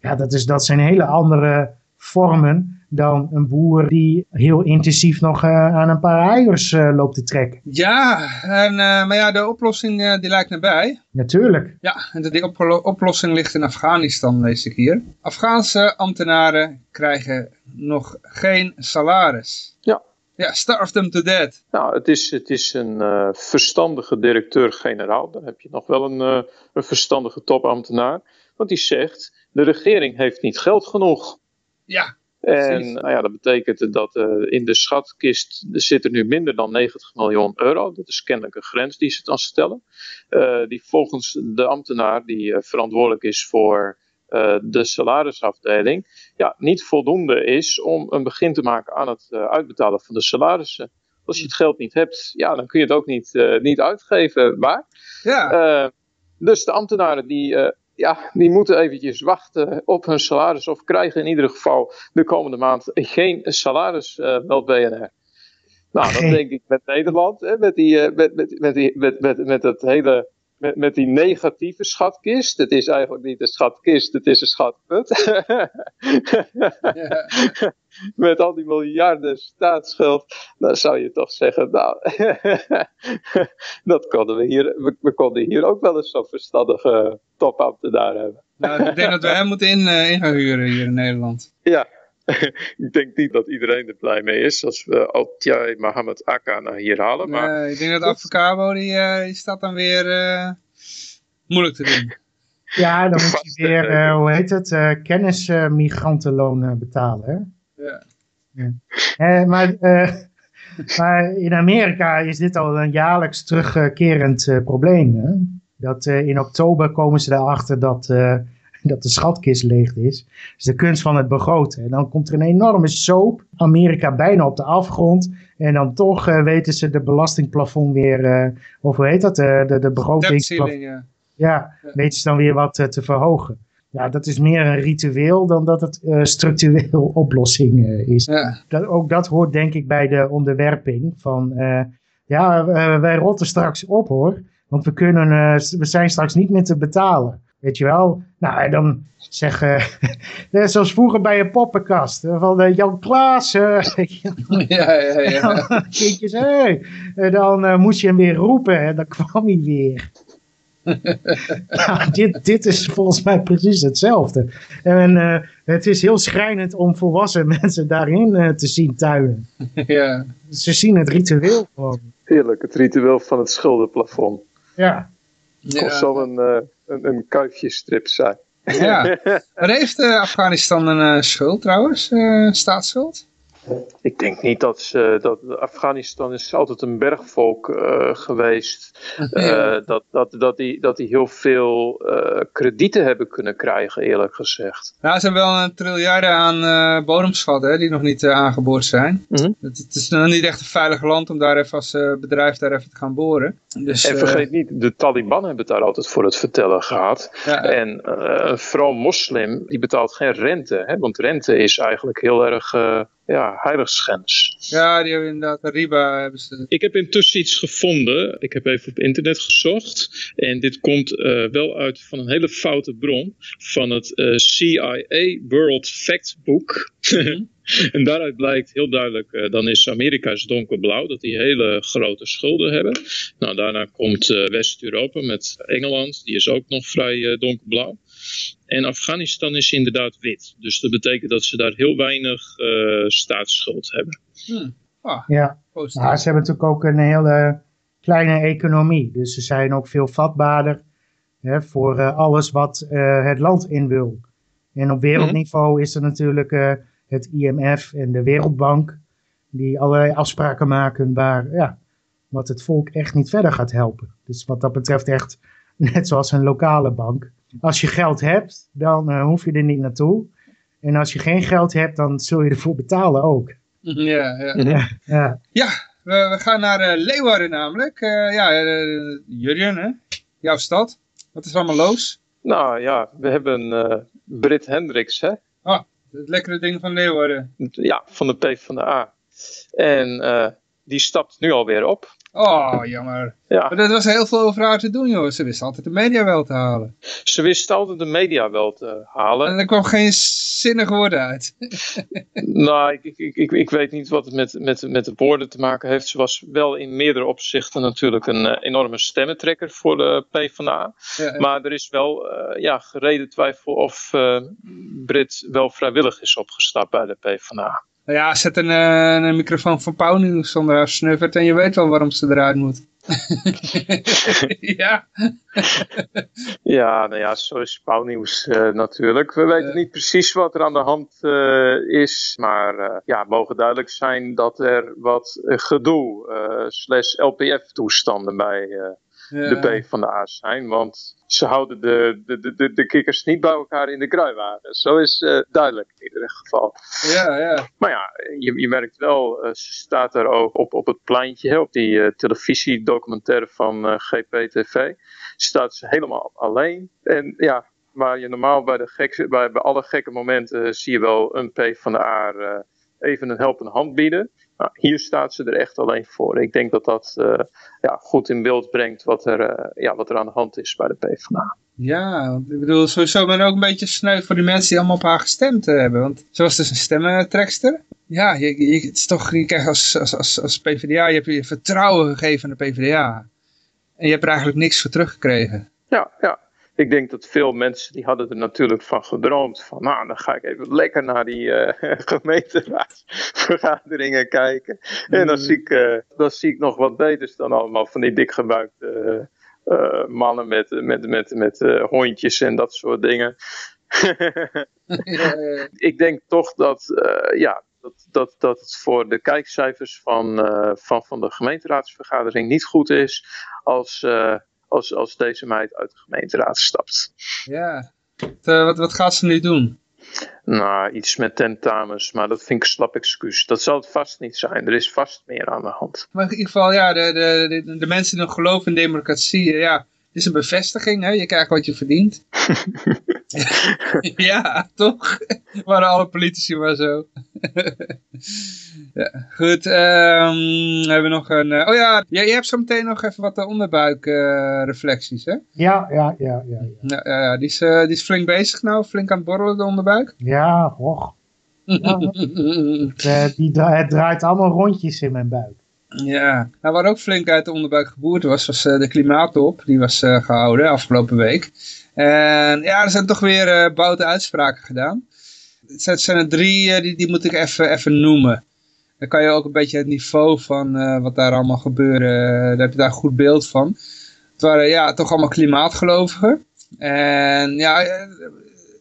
ja, dat, is, dat zijn hele andere vormen dan een boer die heel intensief nog aan een paar eiers loopt te trekken. Ja, en, maar ja, de oplossing die lijkt nabij. Natuurlijk. Ja, en de, die op oplossing ligt in Afghanistan, lees ik hier. Afghaanse ambtenaren krijgen nog geen salaris. Ja. Starve them to death. Nou, het is, het is een uh, verstandige directeur-generaal. Dan heb je nog wel een, uh, een verstandige topambtenaar. Want die zegt, de regering heeft niet geld genoeg. Ja, En nou ja, dat betekent dat uh, in de schatkist zit er nu minder dan 90 miljoen euro. Dat is kennelijk een grens die ze dan stellen. die volgens de ambtenaar die verantwoordelijk is voor uh, de salarisafdeling ja, niet voldoende is om een begin te maken aan het uh, uitbetalen van de salarissen. Als je het geld niet hebt, ja, dan kun je het ook niet, uh, niet uitgeven. Maar, ja. dus de ambtenaren die, ja, die moeten eventjes wachten op hun salaris of krijgen in ieder geval de komende maand geen salaris wel BNR. Nou, dat denk ik met Nederland, hè, met, die, met, met, met, die, met, met, met het hele met, met die negatieve schatkist. Het is eigenlijk niet een schatkist, het is een schatput. ja. Met al die miljarden staatsschuld, dan zou je toch zeggen, nou, dat konden we hier, we, we, konden hier ook wel eens zo'n verstandige topambtenaar hebben. nou, ik denk dat we hem moeten in, uh, in gaan huren hier in Nederland. Ja, [laughs] ik denk niet dat iedereen er blij mee is als we Altjai Mohammed Akka naar hier halen. Maar nee, ik denk dat Avocabo, die, uh, die staat dan weer uh, moeilijk te doen. [laughs] Ja, dan moet je weer, uh, hoe heet het, uh, kennismigrantenloon uh, betalen. Hè? Ja. ja. maar, [laughs] maar in Amerika is dit al een jaarlijks terugkerend probleem. Hè? Dat in oktober komen ze erachter dat, dat de schatkist leeg is. Dus de kunst van het begroten. En dan komt er een enorme soap. Amerika bijna op de afgrond. En dan toch weten ze de belastingplafond weer, of hoe heet dat, de, de begrotingsplafond. Ja. Ja, weten ze dan weer wat te verhogen. Ja, dat is meer een ritueel dan dat het uh, structureel [laughs] oplossing uh, is. Ja. Dat, ook dat hoort denk ik bij de onderwerping van... Uh, ja, wij rotten straks op hoor. Want we, kunnen, we zijn straks niet meer te betalen. Weet je wel? Nou, en dan zeggen... [laughs] zoals vroeger bij een poppenkast. Van Jan Klaas. [laughs] ja, ja, ja. [laughs] Kindjes, hey. En dan moest je hem weer roepen. En dan kwam hij weer. nou, dit, dit is volgens mij precies hetzelfde. En uh, het is heel schrijnend om volwassen mensen daarin uh, te zien tuinen. Ja. Ze zien het ritueel gewoon. Heerlijk, het ritueel van het schuldenplafond. Ja. Het ja. zal een, uh, een, een kuifjestrip zijn. Ja. [laughs] Maar heeft Afghanistan een schuld trouwens? staatsschuld? Ik denk niet dat ze, dat Afghanistan is altijd een bergvolk uh, geweest. [laughs] Uh, dat, dat, dat, die, dat die heel veel uh, kredieten hebben kunnen krijgen, eerlijk gezegd. Nou, ze hebben wel een triljarden aan bodemschat hè, die nog niet aangeboord zijn. Mm -hmm. het, het, is nog niet echt een veilig land om daar even als bedrijf daar even te gaan boren. Dus, en vergeet niet, de Taliban hebben het daar altijd voor het vertellen gehad. Ja, en een vrouw moslim, die betaalt geen rente. Hè, want rente is eigenlijk heel erg ja, heiligschennis. Ja, die hebben inderdaad, riba hebben ze. Ik heb intussen iets gevonden. Ik heb even op internet gezocht. En dit komt uh, wel uit van een hele foute bron. Van het uh, CIA World Factbook. [laughs] en daaruit blijkt heel duidelijk, uh, dan is Amerika donkerblauw. Dat die hele grote schulden hebben. Nou, daarna komt West-Europa met Engeland. Die is ook nog vrij donkerblauw. En Afghanistan is inderdaad wit. Dus dat betekent dat ze daar heel weinig uh, staatsschuld hebben. Hmm. Ah, ja, maar ze hebben natuurlijk ook een hele kleine economie. Dus ze zijn ook veel vatbaarder hè, voor uh, alles wat uh, het land in wil. En op wereldniveau is er natuurlijk het IMF en de Wereldbank. Die allerlei afspraken maken waar, ja, wat het volk echt niet verder gaat helpen. Dus wat dat betreft echt [laughs] net zoals een lokale bank als je geld hebt, dan uh, hoef je er niet naartoe. En als je geen geld hebt, dan zul je ervoor betalen ook. Ja, ja. ja, ja. ja we, we, gaan naar uh, Leeuwarden namelijk. Uh, ja, uh, Jurjen, hè? jouw stad. Wat is er allemaal los? Nou ja, we hebben Britt Hendricks, hè? Ah, het lekkere ding van Leeuwarden. Ja, van de P van de A. En die stapt nu alweer op. Oh, jammer. Ja. Maar er was heel veel over haar te doen, joh. Ze wist altijd de media wel te halen. Ze wist altijd de media wel te halen. En er kwam geen zinnige woorden uit. [laughs] nou, ik, ik, ik, ik weet niet wat het met, met, met de woorden te maken heeft. Ze was wel in meerdere opzichten natuurlijk een uh, enorme stemmentrekker voor de PvdA. Ja, ja. Maar er is wel uh, ja, gereden twijfel of uh, Brit wel vrijwillig is opgestapt bij de PvdA. Nou ja, zet een, een microfoon van Pauw Nieuws zonder snuffert en je weet wel waarom ze eruit moet. [laughs] ja. ja, nou ja, zo is Pauw Nieuws uh, natuurlijk. We weten uh. niet precies wat er aan de hand uh, is, maar ja, het mogen duidelijk zijn dat er wat gedoe slash LPF toestanden bij ja. de P van de A zijn, want ze houden de, de, de, de kikkers niet bij elkaar in de kruiwagen. Zo is uh, duidelijk in ieder geval. Ja, ja. Maar ja, je, je merkt wel, uh, ze staat er ook op, op het pleintje, hè, op die uh, televisiedocumentaire van GPTV. Staat ze helemaal alleen. En ja, waar je normaal bij, de gek, bij, bij alle gekke momenten zie je wel een P van de A even een helpende hand bieden. Nou, hier staat ze er echt alleen voor. Ik denk dat dat uh, ja, goed in beeld brengt wat er, uh, ja, wat er aan de hand is bij de PvdA. Ja, ik bedoel, sowieso ben ik ook een beetje sneu voor die mensen die allemaal op haar gestemd hebben. Want ze was dus een stemmentrekster. Ja, je, je, het is toch, je krijgt als, als, als, als PvdA, je hebt je vertrouwen gegeven aan de PvdA. En je hebt er eigenlijk niks voor teruggekregen. Ja, ja ik denk dat veel mensen die hadden er natuurlijk van gedroomd. Van nou, dan ga ik even lekker naar die uh, [laughs] gemeenteraadsvergaderingen kijken. En dan zie, ik, uh, dan zie ik nog wat beters dan allemaal van die dikgebuikte eh, mannen met, met, met, met eh, hondjes en dat soort dingen. [laughs] Ik denk toch dat, eh, ja, dat, dat, dat het voor de kijkcijfers van, eh, van, van de gemeenteraadsvergadering niet goed is als, eh, als, als deze meid uit de gemeenteraad stapt. ja. Wat, eh, wat, wat gaat ze nu doen? Nou, iets met tentamens, maar dat vind ik een slap excuus. Dat zal het vast niet zijn. Er is vast meer aan de hand. Maar in ieder geval, ja, de, de, de, de mensen die nog geloven in democratie, eh, ja, is een bevestiging, hè? je krijgt wat je verdient. [laughs] ja, toch? Waren alle politici maar zo. ja, goed, ehm, we hebben nog een, eh, oh ja, je, je hebt zo meteen nog even wat onderbuikreflecties, hè? Ja, ja, ja, ja. Ja, Ja, ja, ja, die, is, eh, die is flink bezig nou, flink aan het borrelen, de onderbuik. ja och. [laughs] Ja, eh, die dra- het draait allemaal rondjes in mijn buik. Ja, nou, waar ook flink uit de onderbuik geboerd was, was eh, de klimaattop. Die was eh, gehouden afgelopen week. En ja, er zijn toch weer boute uitspraken gedaan. Het zijn, er drie, die, die moet ik even, noemen. Dan kan je ook een beetje het niveau van wat daar allemaal gebeurde, eh, daar heb je daar een goed beeld van. Het waren ja, toch allemaal klimaatgelovigen. En ja,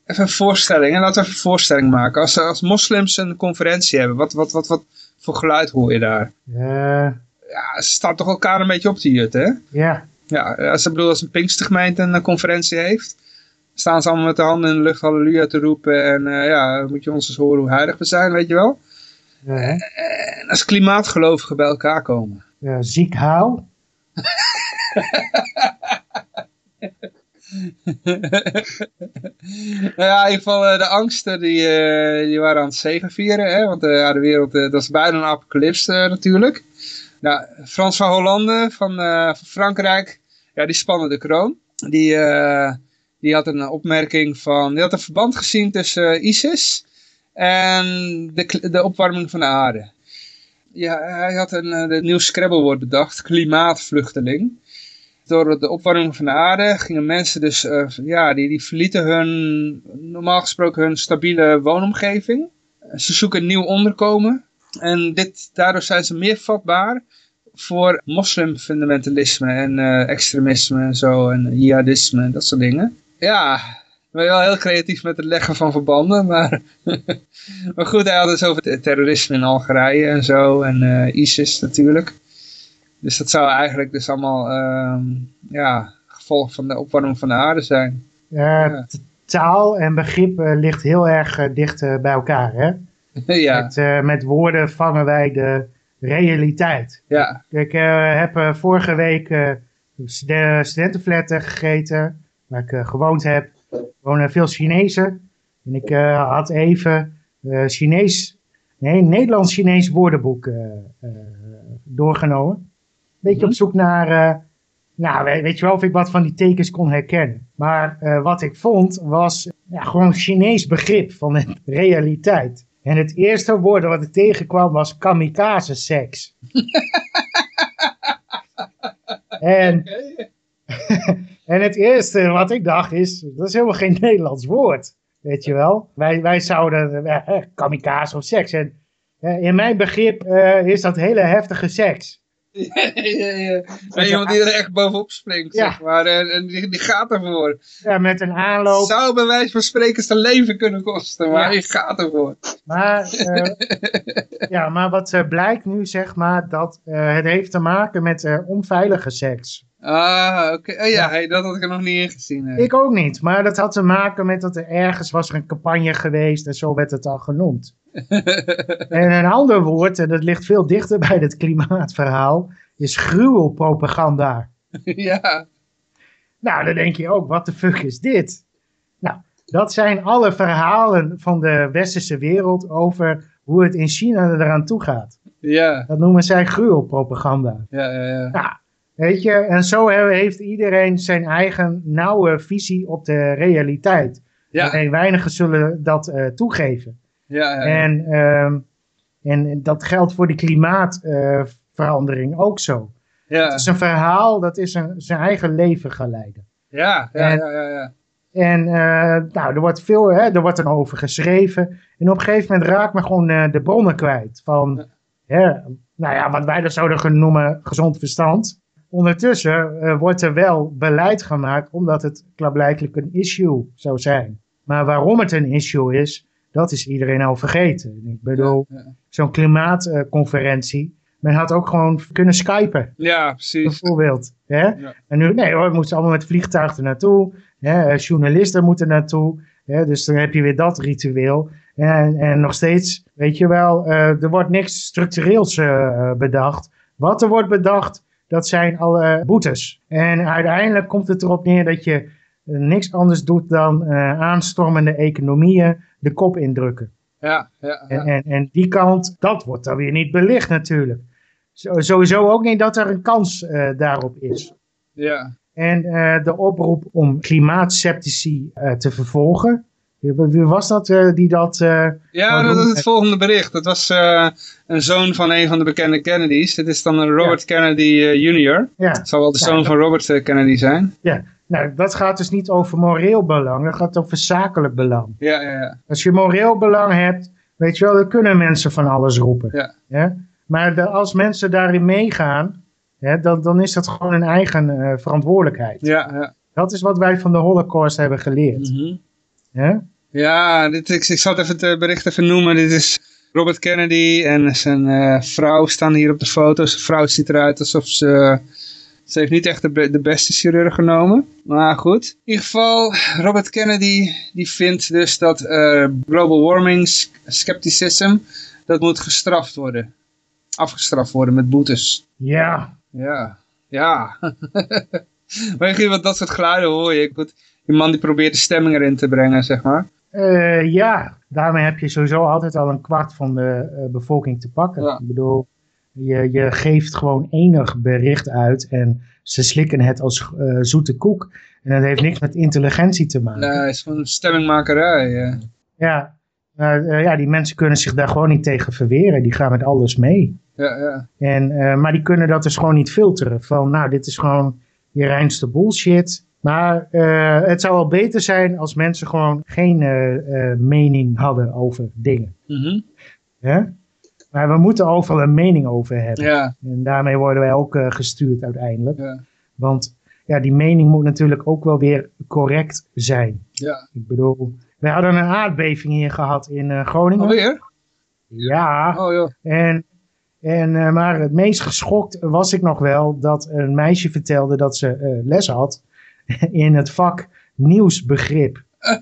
even een voorstelling. En laten we even een voorstelling maken. Als, als moslims een conferentie hebben, wat, wat, wat, wat voor geluid hoor je daar? Eh, ja, ze staan toch elkaar een beetje op te jutten, hè? ja, Ja, als, ik bedoel, als een Pinkstergemeente een eh, conferentie heeft, staan ze allemaal met de handen in de lucht halleluja te roepen en eh, ja, moet je ons eens horen hoe heilig we zijn, weet je wel? ja, hè. En als klimaatgelovigen bij elkaar komen. Ja, ziek hou. [laughs] [laughs] nou ja, in ieder geval eh, de angsten die, eh, die waren aan het zegevieren, hè? want eh, ja, de wereld, dat is bijna een apocalypse natuurlijk. Nou, Frans van Hollande van, van Frankrijk, ja, die spannen de kroon. Die, die had een opmerking van, die had een verband gezien tussen ISIS en de, de opwarming van de aarde. Ja, hij had een, een nieuw Scrabblewoord bedacht, klimaatvluchteling door de opwarming van de aarde gingen mensen dus, eh, ja, die, die verlieten hun, normaal gesproken hun stabiele woonomgeving. Ze zoeken een nieuw onderkomen. En dit, daardoor zijn ze meer vatbaar voor moslimfundamentalisme en eh, extremisme en zo. En jihadisme en dat soort dingen. Ja, ben wel heel creatief met het leggen van verbanden. Maar, [laughs] maar goed, hij had het dus over terrorisme in Algerije en zo. En eh, ISIS natuurlijk. Dus dat zou eigenlijk dus allemaal ehm, ja, gevolg van de opwarming van de aarde zijn. Ja. Taal en begrip ligt heel erg eh, dicht eh, bij elkaar. Hè? [laughs] ja, Met, eh, met woorden vangen wij de realiteit. ja, Ik heb vorige week de studentenflat gegeten, waar ik gewoond heb. Er wonen veel Chinezen. En ik had even eh Chinees, nee, Nederlands-Chinees woordenboek doorgenomen. Beetje op zoek naar, eh, nou, we- weet je wel, of ik wat van die tekens kon herkennen. Maar eh, wat ik vond was ja, gewoon Chinees begrip van de [laughs] realiteit. En het eerste woord wat ik tegenkwam was kamikaze seks. [laughs] en, [laughs] en het eerste wat ik dacht is, dat is helemaal geen Nederlands woord. Weet je wel? Wij, wij zouden eh, kamikaze of seks. En eh, in mijn begrip eh, is dat hele heftige seks. Ja, ja, iemand die er echt bovenop springt, Ja. zeg maar. En, en die, die gaat ervoor. Ja, met een aanloop. Zou bij wijze van spreken zijn leven kunnen kosten, maar die gaat ervoor. Maar, [laughs] eh, ja, maar wat eh, blijkt nu, zeg maar, dat eh, het heeft te maken met onveilige seks. Ah, oké. Oh ja, Ja. hey, dat had ik er nog niet in gezien. hè. Ik ook niet, maar dat had te maken met dat er ergens was er een campagne geweest en zo werd het al genoemd. [laughs] En een ander woord, en dat ligt veel dichter bij het klimaatverhaal, is gruwelpropaganda. [laughs] ja, Nou, dan denk je ook, wat de fuck is dit? Nou, dat zijn alle verhalen van de westerse wereld over hoe het in China eraan toe gaat. ja, Dat noemen zij gruwelpropaganda. ja, ja, ja. Nou, weet je, en zo he- heeft iedereen zijn eigen nauwe visie op de realiteit. Ja, En weinigen zullen dat eh, toegeven. Ja, ja, ja. En, ehm, en dat geldt voor de klimaatverandering ook zo. ja. Het is een verhaal dat is een, zijn eigen leven gaan leiden. Ja, ja, En- ja, ja, ja. En eh, nou, er wordt veel, hè, er wordt dan over geschreven. En op een gegeven moment raakt men gewoon eh, de bronnen kwijt. Van, hè, nou ja, wat wij dan zouden kunnen noemen gezond verstand. ondertussen eh, wordt er wel beleid gemaakt omdat het klaarblijkelijk een issue zou zijn. Maar waarom het een issue is, dat is iedereen al vergeten. Ik bedoel, Ja, ja. zo'n klimaatconferentie, men had ook gewoon kunnen skypen, Ja, precies. bijvoorbeeld. Hè? Ja. En nu, nee hoor, we moeten allemaal met vliegtuigen naartoe. Hè? Journalisten moeten naartoe. Hè? Dus dan heb je weer dat ritueel. En, en nog steeds, weet je wel, eh, er wordt niks structureels eh, bedacht. Wat er wordt bedacht, dat zijn alle boetes. En uiteindelijk komt het erop neer dat je niks anders doet dan eh, aanstormende economieën de kop indrukken. Ja, ja, En, ja. en, en die kant, dat wordt dan weer niet belicht natuurlijk. Zo, sowieso ook niet dat er een kans eh, daarop is. ja. En eh, de oproep om klimaatceptici eh, te vervolgen. Wie, was dat die dat... Ja, dat is het volgende bericht. Dat was een zoon van een van de bekende Kennedys. Dit is dan Robert Kennedy junior. ja, zal wel de zoon van Robert Kennedy zijn. ja, nou dat gaat dus niet over moreel belang. Dat gaat over zakelijk belang. Ja, ja, ja. Als je moreel belang hebt, weet je wel, dan kunnen mensen van alles roepen. Ja. Hè? Maar de- als mensen daarin meegaan, hè, dan, dan is dat gewoon een eigen eh, verantwoordelijkheid. Ja, ja. Dat is wat wij van de Holocaust hebben geleerd. Mhm. hè? Ja, dit, ik, ik zal het even het bericht even noemen. Dit is Robert Kennedy en zijn eh, vrouw staan hier op de foto. Zijn vrouw ziet eruit alsof ze... Ze heeft niet echt de, be- de beste chirurg genomen. Maar goed. In ieder geval, Robert Kennedy die vindt dus dat eh, global warming s- skepticism... dat moet gestraft worden. Afgestraft worden met boetes. Ja, Ja, ja. [laughs] Weet je, wat dat soort geluiden hoor je. Goed, die man die probeert de stemming erin te brengen, zeg maar. Eh, ja, daarmee heb je sowieso altijd al een kwart van de eh, bevolking te pakken. Ja. Ik bedoel, je, je geeft gewoon enig bericht uit en ze slikken het als eh, zoete koek. En dat heeft niks met intelligentie te maken. Nee, het is gewoon stemmingmakerij. eh. Ja, maar, eh, ja, die mensen kunnen zich daar gewoon niet tegen verweren. Die gaan met alles mee. Ja, ja. En, maar die kunnen dat dus gewoon niet filteren. Van, nou, dit is gewoon je reinste bullshit. Maar het zou wel beter zijn als mensen gewoon geen mening hadden over dingen. Mhm. Hè? Maar we moeten overal een mening over hebben. Ja, En daarmee worden wij ook eh, gestuurd uiteindelijk. ja, Want ja, die mening moet natuurlijk ook wel weer correct zijn. ja. Ik bedoel, we hadden een aardbeving hier gehad in eh, Groningen. Alweer? Ja, Oh en, en, eh, maar het meest geschokt was ik nog wel dat een meisje vertelde dat ze les had [laughs] in het vak nieuwsbegrip. [laughs]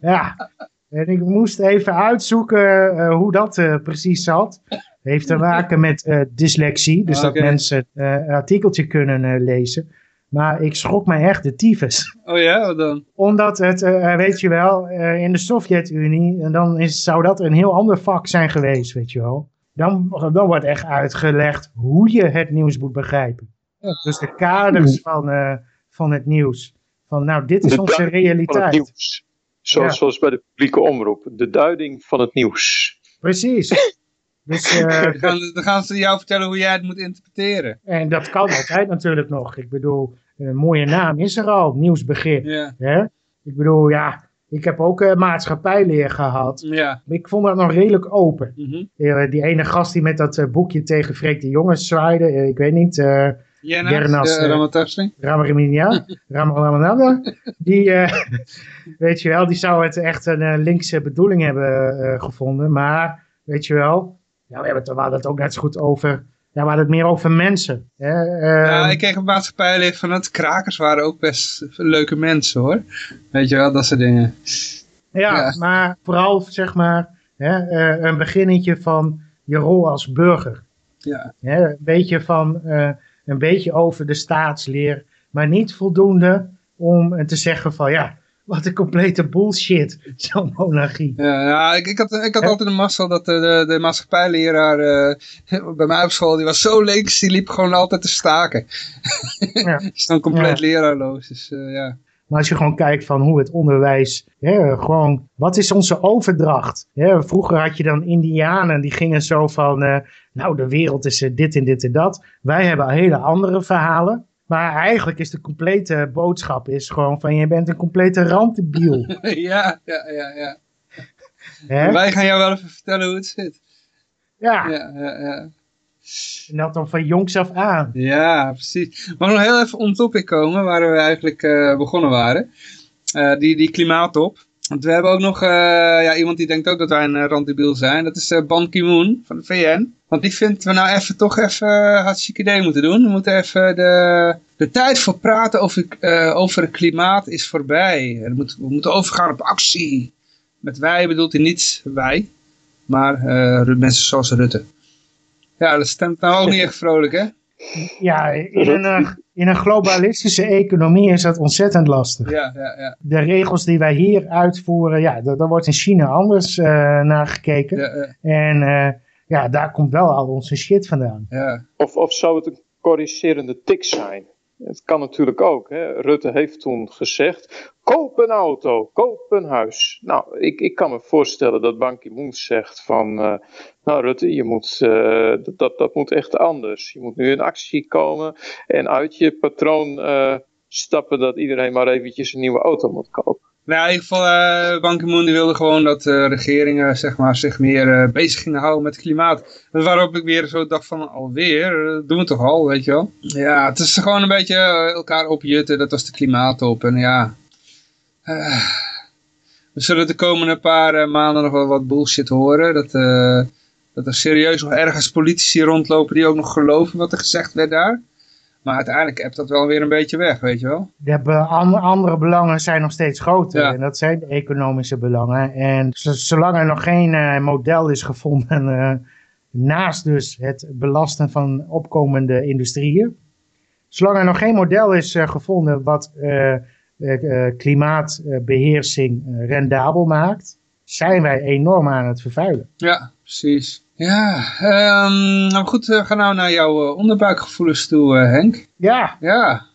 ja, en ik moest even uitzoeken eh, hoe dat eh, precies zat. Heeft te maken met eh, dyslexie, dus dat mensen eh, een artikeltje kunnen eh, lezen. Maar ik schrok me echt de tyfus Oh ja, wat dan? omdat het, eh, weet je wel, eh, in de Sovjet-Unie, en dan is, zou dat een heel ander vak zijn geweest, weet je wel. Dan, dan wordt echt uitgelegd hoe je het nieuws moet begrijpen. Dus de kaders van, eh, van het nieuws. Van nou, dit is onze het realiteit. Zoals, Ja. zoals bij de publieke omroep. De duiding van het nieuws. Precies. [laughs] Dus, eh, Dan gaan, dan gaan ze jou vertellen hoe jij het moet interpreteren. en dat kan altijd natuurlijk nog. Ik bedoel, een mooie naam is er al, nieuwsbegrip. Ja, Hè? Ik bedoel, ja, ik heb ook eh, maatschappijleer gehad. ja. Ik vond dat nog redelijk open. Mhm. Eh, die ene gast die met dat eh, boekje tegen Freek de Jongens zwaaide, eh, ik weet niet, eh Jernas, de eh, Ramatassi. Ramarinia, Ramaramana, [laughs] die, eh, [laughs] weet je wel, die zou het echt een eh, linkse bedoeling hebben gevonden, maar, weet je wel, ja, we hebben het, we hadden het ook net zo goed over, ja, we hadden het meer over mensen. Hè? eh, Ja, ik kreeg een maatschappijleer van het krakers waren ook best leuke mensen hoor. Weet je wel, dat soort dingen. Ja, Ja. maar vooral zeg maar hè, een beginnetje van je rol als burger. Ja, Hè, een beetje van een beetje over de staatsleer, maar niet voldoende om te zeggen van ja, wat een complete bullshit, zo'n monarchie. ja, ja ik, ik had, ik had altijd een mazzel dat de, de, maatschappijleraar eh, bij mij op school, die was zo links, die liep gewoon altijd te staken. Ja. [laughs] Is dan compleet leraarloos, dus eh, ja. Maar als je gewoon kijkt van hoe het onderwijs, hè, gewoon, wat is onze overdracht? Hè, vroeger had je dan indianen, die gingen zo van, eh, nou de wereld is dit en dit en dat. Wij hebben hele andere verhalen. Maar eigenlijk is de complete boodschap is gewoon van, je bent een complete randdebiel. [laughs] ja, ja, ja, ja. hè? Wij gaan jou wel even vertellen hoe het zit. Ja, Ja, ja, ja. En dat dan van jongs af aan. Ja, precies. Ik nog heel even on topic komen, waar we eigenlijk uh, begonnen waren. Uh, die, die klimaattop. Want we hebben ook nog uh, ja, iemand die denkt ook dat wij een randibiel zijn. Dat is Ban Ki-moon van de VN. Want die vindt we nou even toch even hartstikke idee moeten doen. We moeten even de, de tijd voor praten over, over het klimaat is voorbij. We moeten, we moeten overgaan op actie. Met wij bedoelt hij niet wij, maar mensen zoals Rutte. Ja, dat stemt nou ook niet echt vrolijk, hè? Ja, in een, eh, in een globalistische economie is dat ontzettend lastig. Ja, ja, ja. De regels die wij hier uitvoeren, ja, daar, wordt in China anders uh, naar gekeken. Ja, ja. En uh, ja, daar komt wel al onze shit vandaan. Ja. Of, of zou het een corrigerende tik zijn? Het kan natuurlijk ook. Hè. Rutte heeft toen gezegd, koop een auto, koop een huis. Nou, ik, ik kan me voorstellen dat Ban Ki-moon zegt van, uh, nou Rutte, je moet, uh, dat, dat moet echt anders. Je moet nu in actie komen en uit je patroon uh, stappen dat iedereen maar eventjes een nieuwe auto moet kopen. Nou, in ieder geval, uh, Ban Ki-moon die wilde gewoon dat uh, regeringen zeg maar, zich meer uh, bezig gingen houden met het klimaat. Waarop ik weer zo dacht van, alweer, doen we toch al, weet je wel. Ja, het is gewoon een beetje elkaar opjutten, dat was de klimaatop. En ja, we zullen de komende paar maanden nog wel wat bullshit horen. Dat, dat er serieus nog ergens politici rondlopen die ook nog geloven wat er gezegd werd daar. Maar uiteindelijk hebt dat wel weer een beetje weg, weet je wel. De andere belangen zijn nog steeds groter. En dat zijn de economische belangen. En zolang er nog geen uh, model is gevonden... Uh, naast dus het belasten van opkomende industrieën... zolang er nog geen model is uh, gevonden... wat klimaatbeheersing rendabel maakt... zijn wij enorm aan het vervuilen. Ja, precies. Ja, um, nou goed, we gaan nou naar jouw onderbuikgevoelens toe, Henk. Ja. Ja.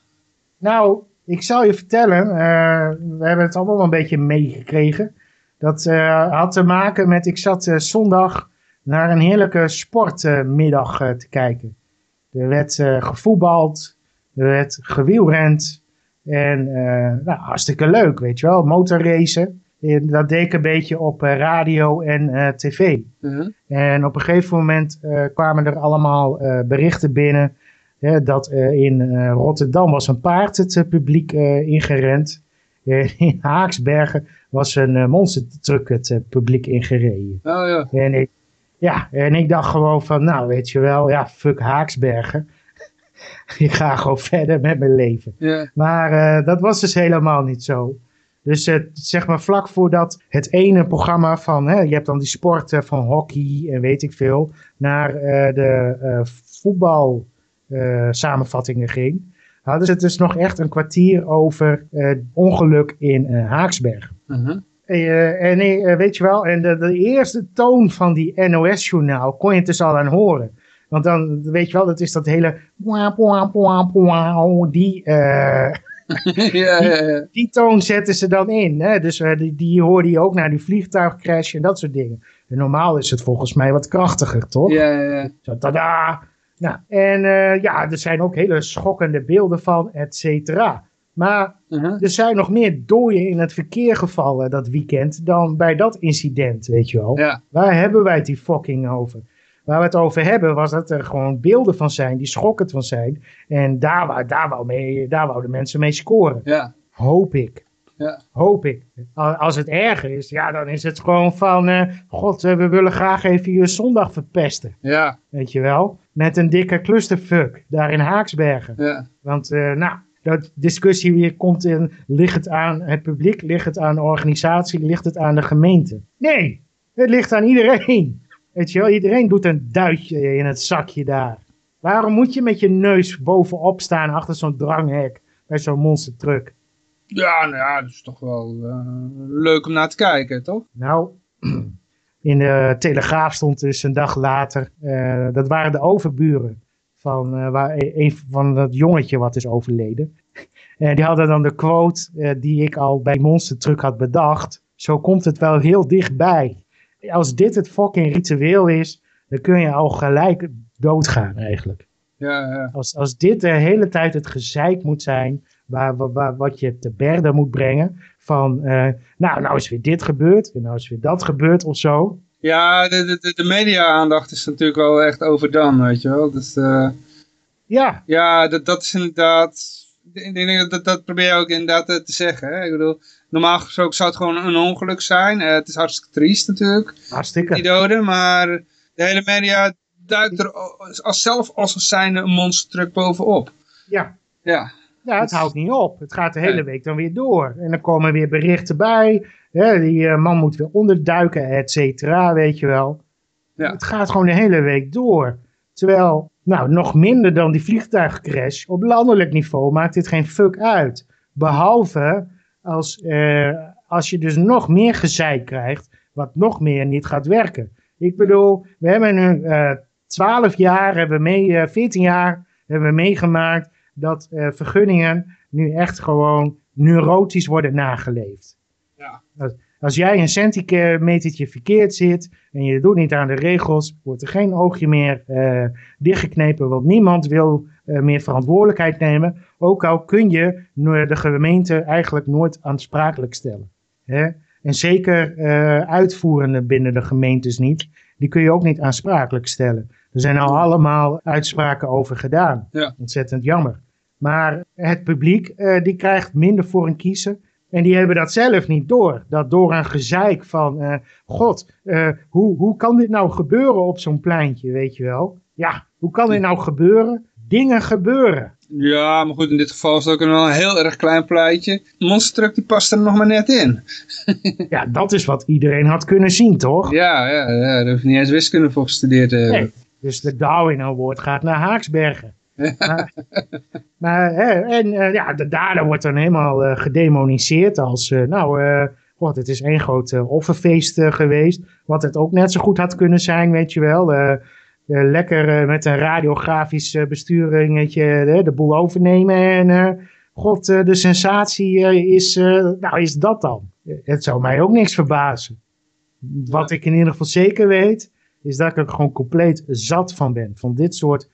Nou, ik zal je vertellen, uh, we hebben het allemaal een beetje meegekregen. Dat uh, had te maken met, ik zat zondag naar een heerlijke sportmiddag te kijken. Er werd gevoetbald, er werd gewielrend en nou, hartstikke leuk, weet je wel, motorracen dat deed ik een beetje op radio en tv. Uh-huh. En op een gegeven moment kwamen er allemaal berichten binnen dat in Rotterdam was een paard het publiek ingerend. [laughs] in Haaksbergen was een monstertruck het publiek ingereden. Oh ja. En ik, ja, en ik dacht gewoon van, nou weet je wel, ja, fuck Haaksbergen. [laughs] ik ga gewoon verder met mijn leven. Yeah. Maar dat was dus helemaal niet zo. Dus uh, zeg maar vlak voordat het ene programma van, hè, je hebt dan die sporten van hockey en weet ik veel, naar uh, de uh, voetbal samenvattingen ging, hadden ze het dus nog echt een kwartier over ongeluk in Haaksberg. -huh. en weet je wel, en de, de, eerste toon van die NOS-journaal kon je het dus al aan horen. Want dan, weet je wel, dat is dat hele die [laughs] ja, ja, ja. Die, toon zetten ze dan in. Hè? Dus uh, die, die hoorde je ook naar die vliegtuigcrash en dat soort dingen. En normaal is het volgens mij wat krachtiger, toch? Ja, ja, ja. Zo, tada! Nou, en uh, ja, er zijn ook hele schokkende beelden van, et cetera. Maar uh -huh. er zijn nog meer dooien in het verkeer gevallen dat weekend dan bij dat incident, weet je wel. Ja. Waar hebben wij het die fucking over? Waar we het over hebben was dat er gewoon beelden van zijn die schokkend van zijn. En daar, wou, daar, wou mee, daar wouden mensen mee scoren. Ja. Hoop ik. Ja. Hoop ik. Als het erger is, ja, dan is het gewoon van... Uh, God, uh, we willen graag even je zondag verpesten. Ja. Weet je wel? Met een dikke clusterfuck daar in Haaksbergen. Ja. Want, uh, nou, dat discussie weer komt in... Ligt het aan het publiek? Ligt het aan de organisatie? Ligt het aan de gemeente? Nee, het ligt aan iedereen. Weet je wel, iedereen doet een duitje in het zakje daar. Waarom moet je met je neus bovenop staan achter zo'n dranghek bij zo'n monstertruck? Ja, nou ja, dat is toch wel uh, leuk om naar te kijken, toch? Nou, [clears throat] in de Telegraaf stond dus een dag later, uh, dat waren de overburen van, uh, waar een van dat jongetje wat is overleden. [laughs] En die hadden dan de quote die ik al bij Monstertruck had bedacht. Zo komt het wel heel dichtbij als dit het fucking ritueel is, dan kun je al gelijk doodgaan eigenlijk. Ja, ja. Als, als dit de hele tijd het gezeik moet zijn, waar, waar, waar wat je te berden moet brengen, van uh, nou, nou is weer dit gebeurd, en nou is weer dat gebeurd of zo. Ja, de, de, de media-aandacht is natuurlijk wel echt overdone, weet je wel. Dus, uh, ja. Ja, dat, dat is inderdaad... Ik denk dat, dat probeer je ook inderdaad te zeggen. Hè? Ik bedoel, normaal gesproken zou het gewoon een ongeluk zijn. Uh, het is hartstikke triest natuurlijk. Hartstikke. Die doden, maar de hele media duikt er als zelf als zijn een monstertruck bovenop. Ja. Ja. Ja, het houdt niet op. Het gaat de hele week dan weer door. En dan komen weer berichten bij. Ja, die uh, man moet weer onderduiken, et cetera, weet je wel. Ja. Het gaat gewoon de hele week door. Terwijl, nou, nog minder dan die vliegtuigcrash. Op landelijk niveau maakt dit geen fuck uit. Behalve als, uh, als je dus nog meer gezeik krijgt, wat nog meer niet gaat werken. Ik bedoel, we hebben nu uh, 12 jaar, hebben we mee, 14 jaar hebben we meegemaakt dat uh, vergunningen nu echt gewoon neurotisch worden nageleefd. Ja. Als, jij een centimetertje verkeerd zit en je doet niet aan de regels, wordt er geen oogje meer uh, dichtgeknepen, want niemand wil uh, meer verantwoordelijkheid nemen. Ook al kun je de gemeente eigenlijk nooit aansprakelijk stellen. Hè? En zeker uitvoerenden binnen de gemeentes niet. Die kun je ook niet aansprakelijk stellen. Er zijn al allemaal uitspraken over gedaan. Ja. Ontzettend jammer. Maar het publiek, uh, die krijgt minder voor een kiezen. En die hebben dat zelf niet door. Dat door een gezeik van, uh, god, uh, hoe, hoe kan dit nou gebeuren op zo'n pleintje, weet je wel? Ja, hoe kan dit nou gebeuren? Dingen gebeuren. Ja, maar goed, in dit geval is het ook een heel erg klein pleitje. De monstertruck die past er nog maar net in. [laughs] ja, dat is wat iedereen had kunnen zien, toch? Ja, ja, ja daar hoef je niet eens wiskunde voor gestudeerd te hebben. Nee, dus de Darwin Award gaat naar Haaksbergen. Maar, maar hè, en uh, ja, de dader wordt dan helemaal uh, gedemoniseerd als, uh, nou, god, het is één groot offerfeest geweest. Wat het ook net zo goed had kunnen zijn, weet je wel. lekker met een radiografisch besturingetje de, de boel overnemen. En god, de sensatie is, nou, is dat dan? Het zou mij ook niks verbazen. Wat ik in ieder geval zeker weet, is dat ik er gewoon compleet zat van ben. Van dit soort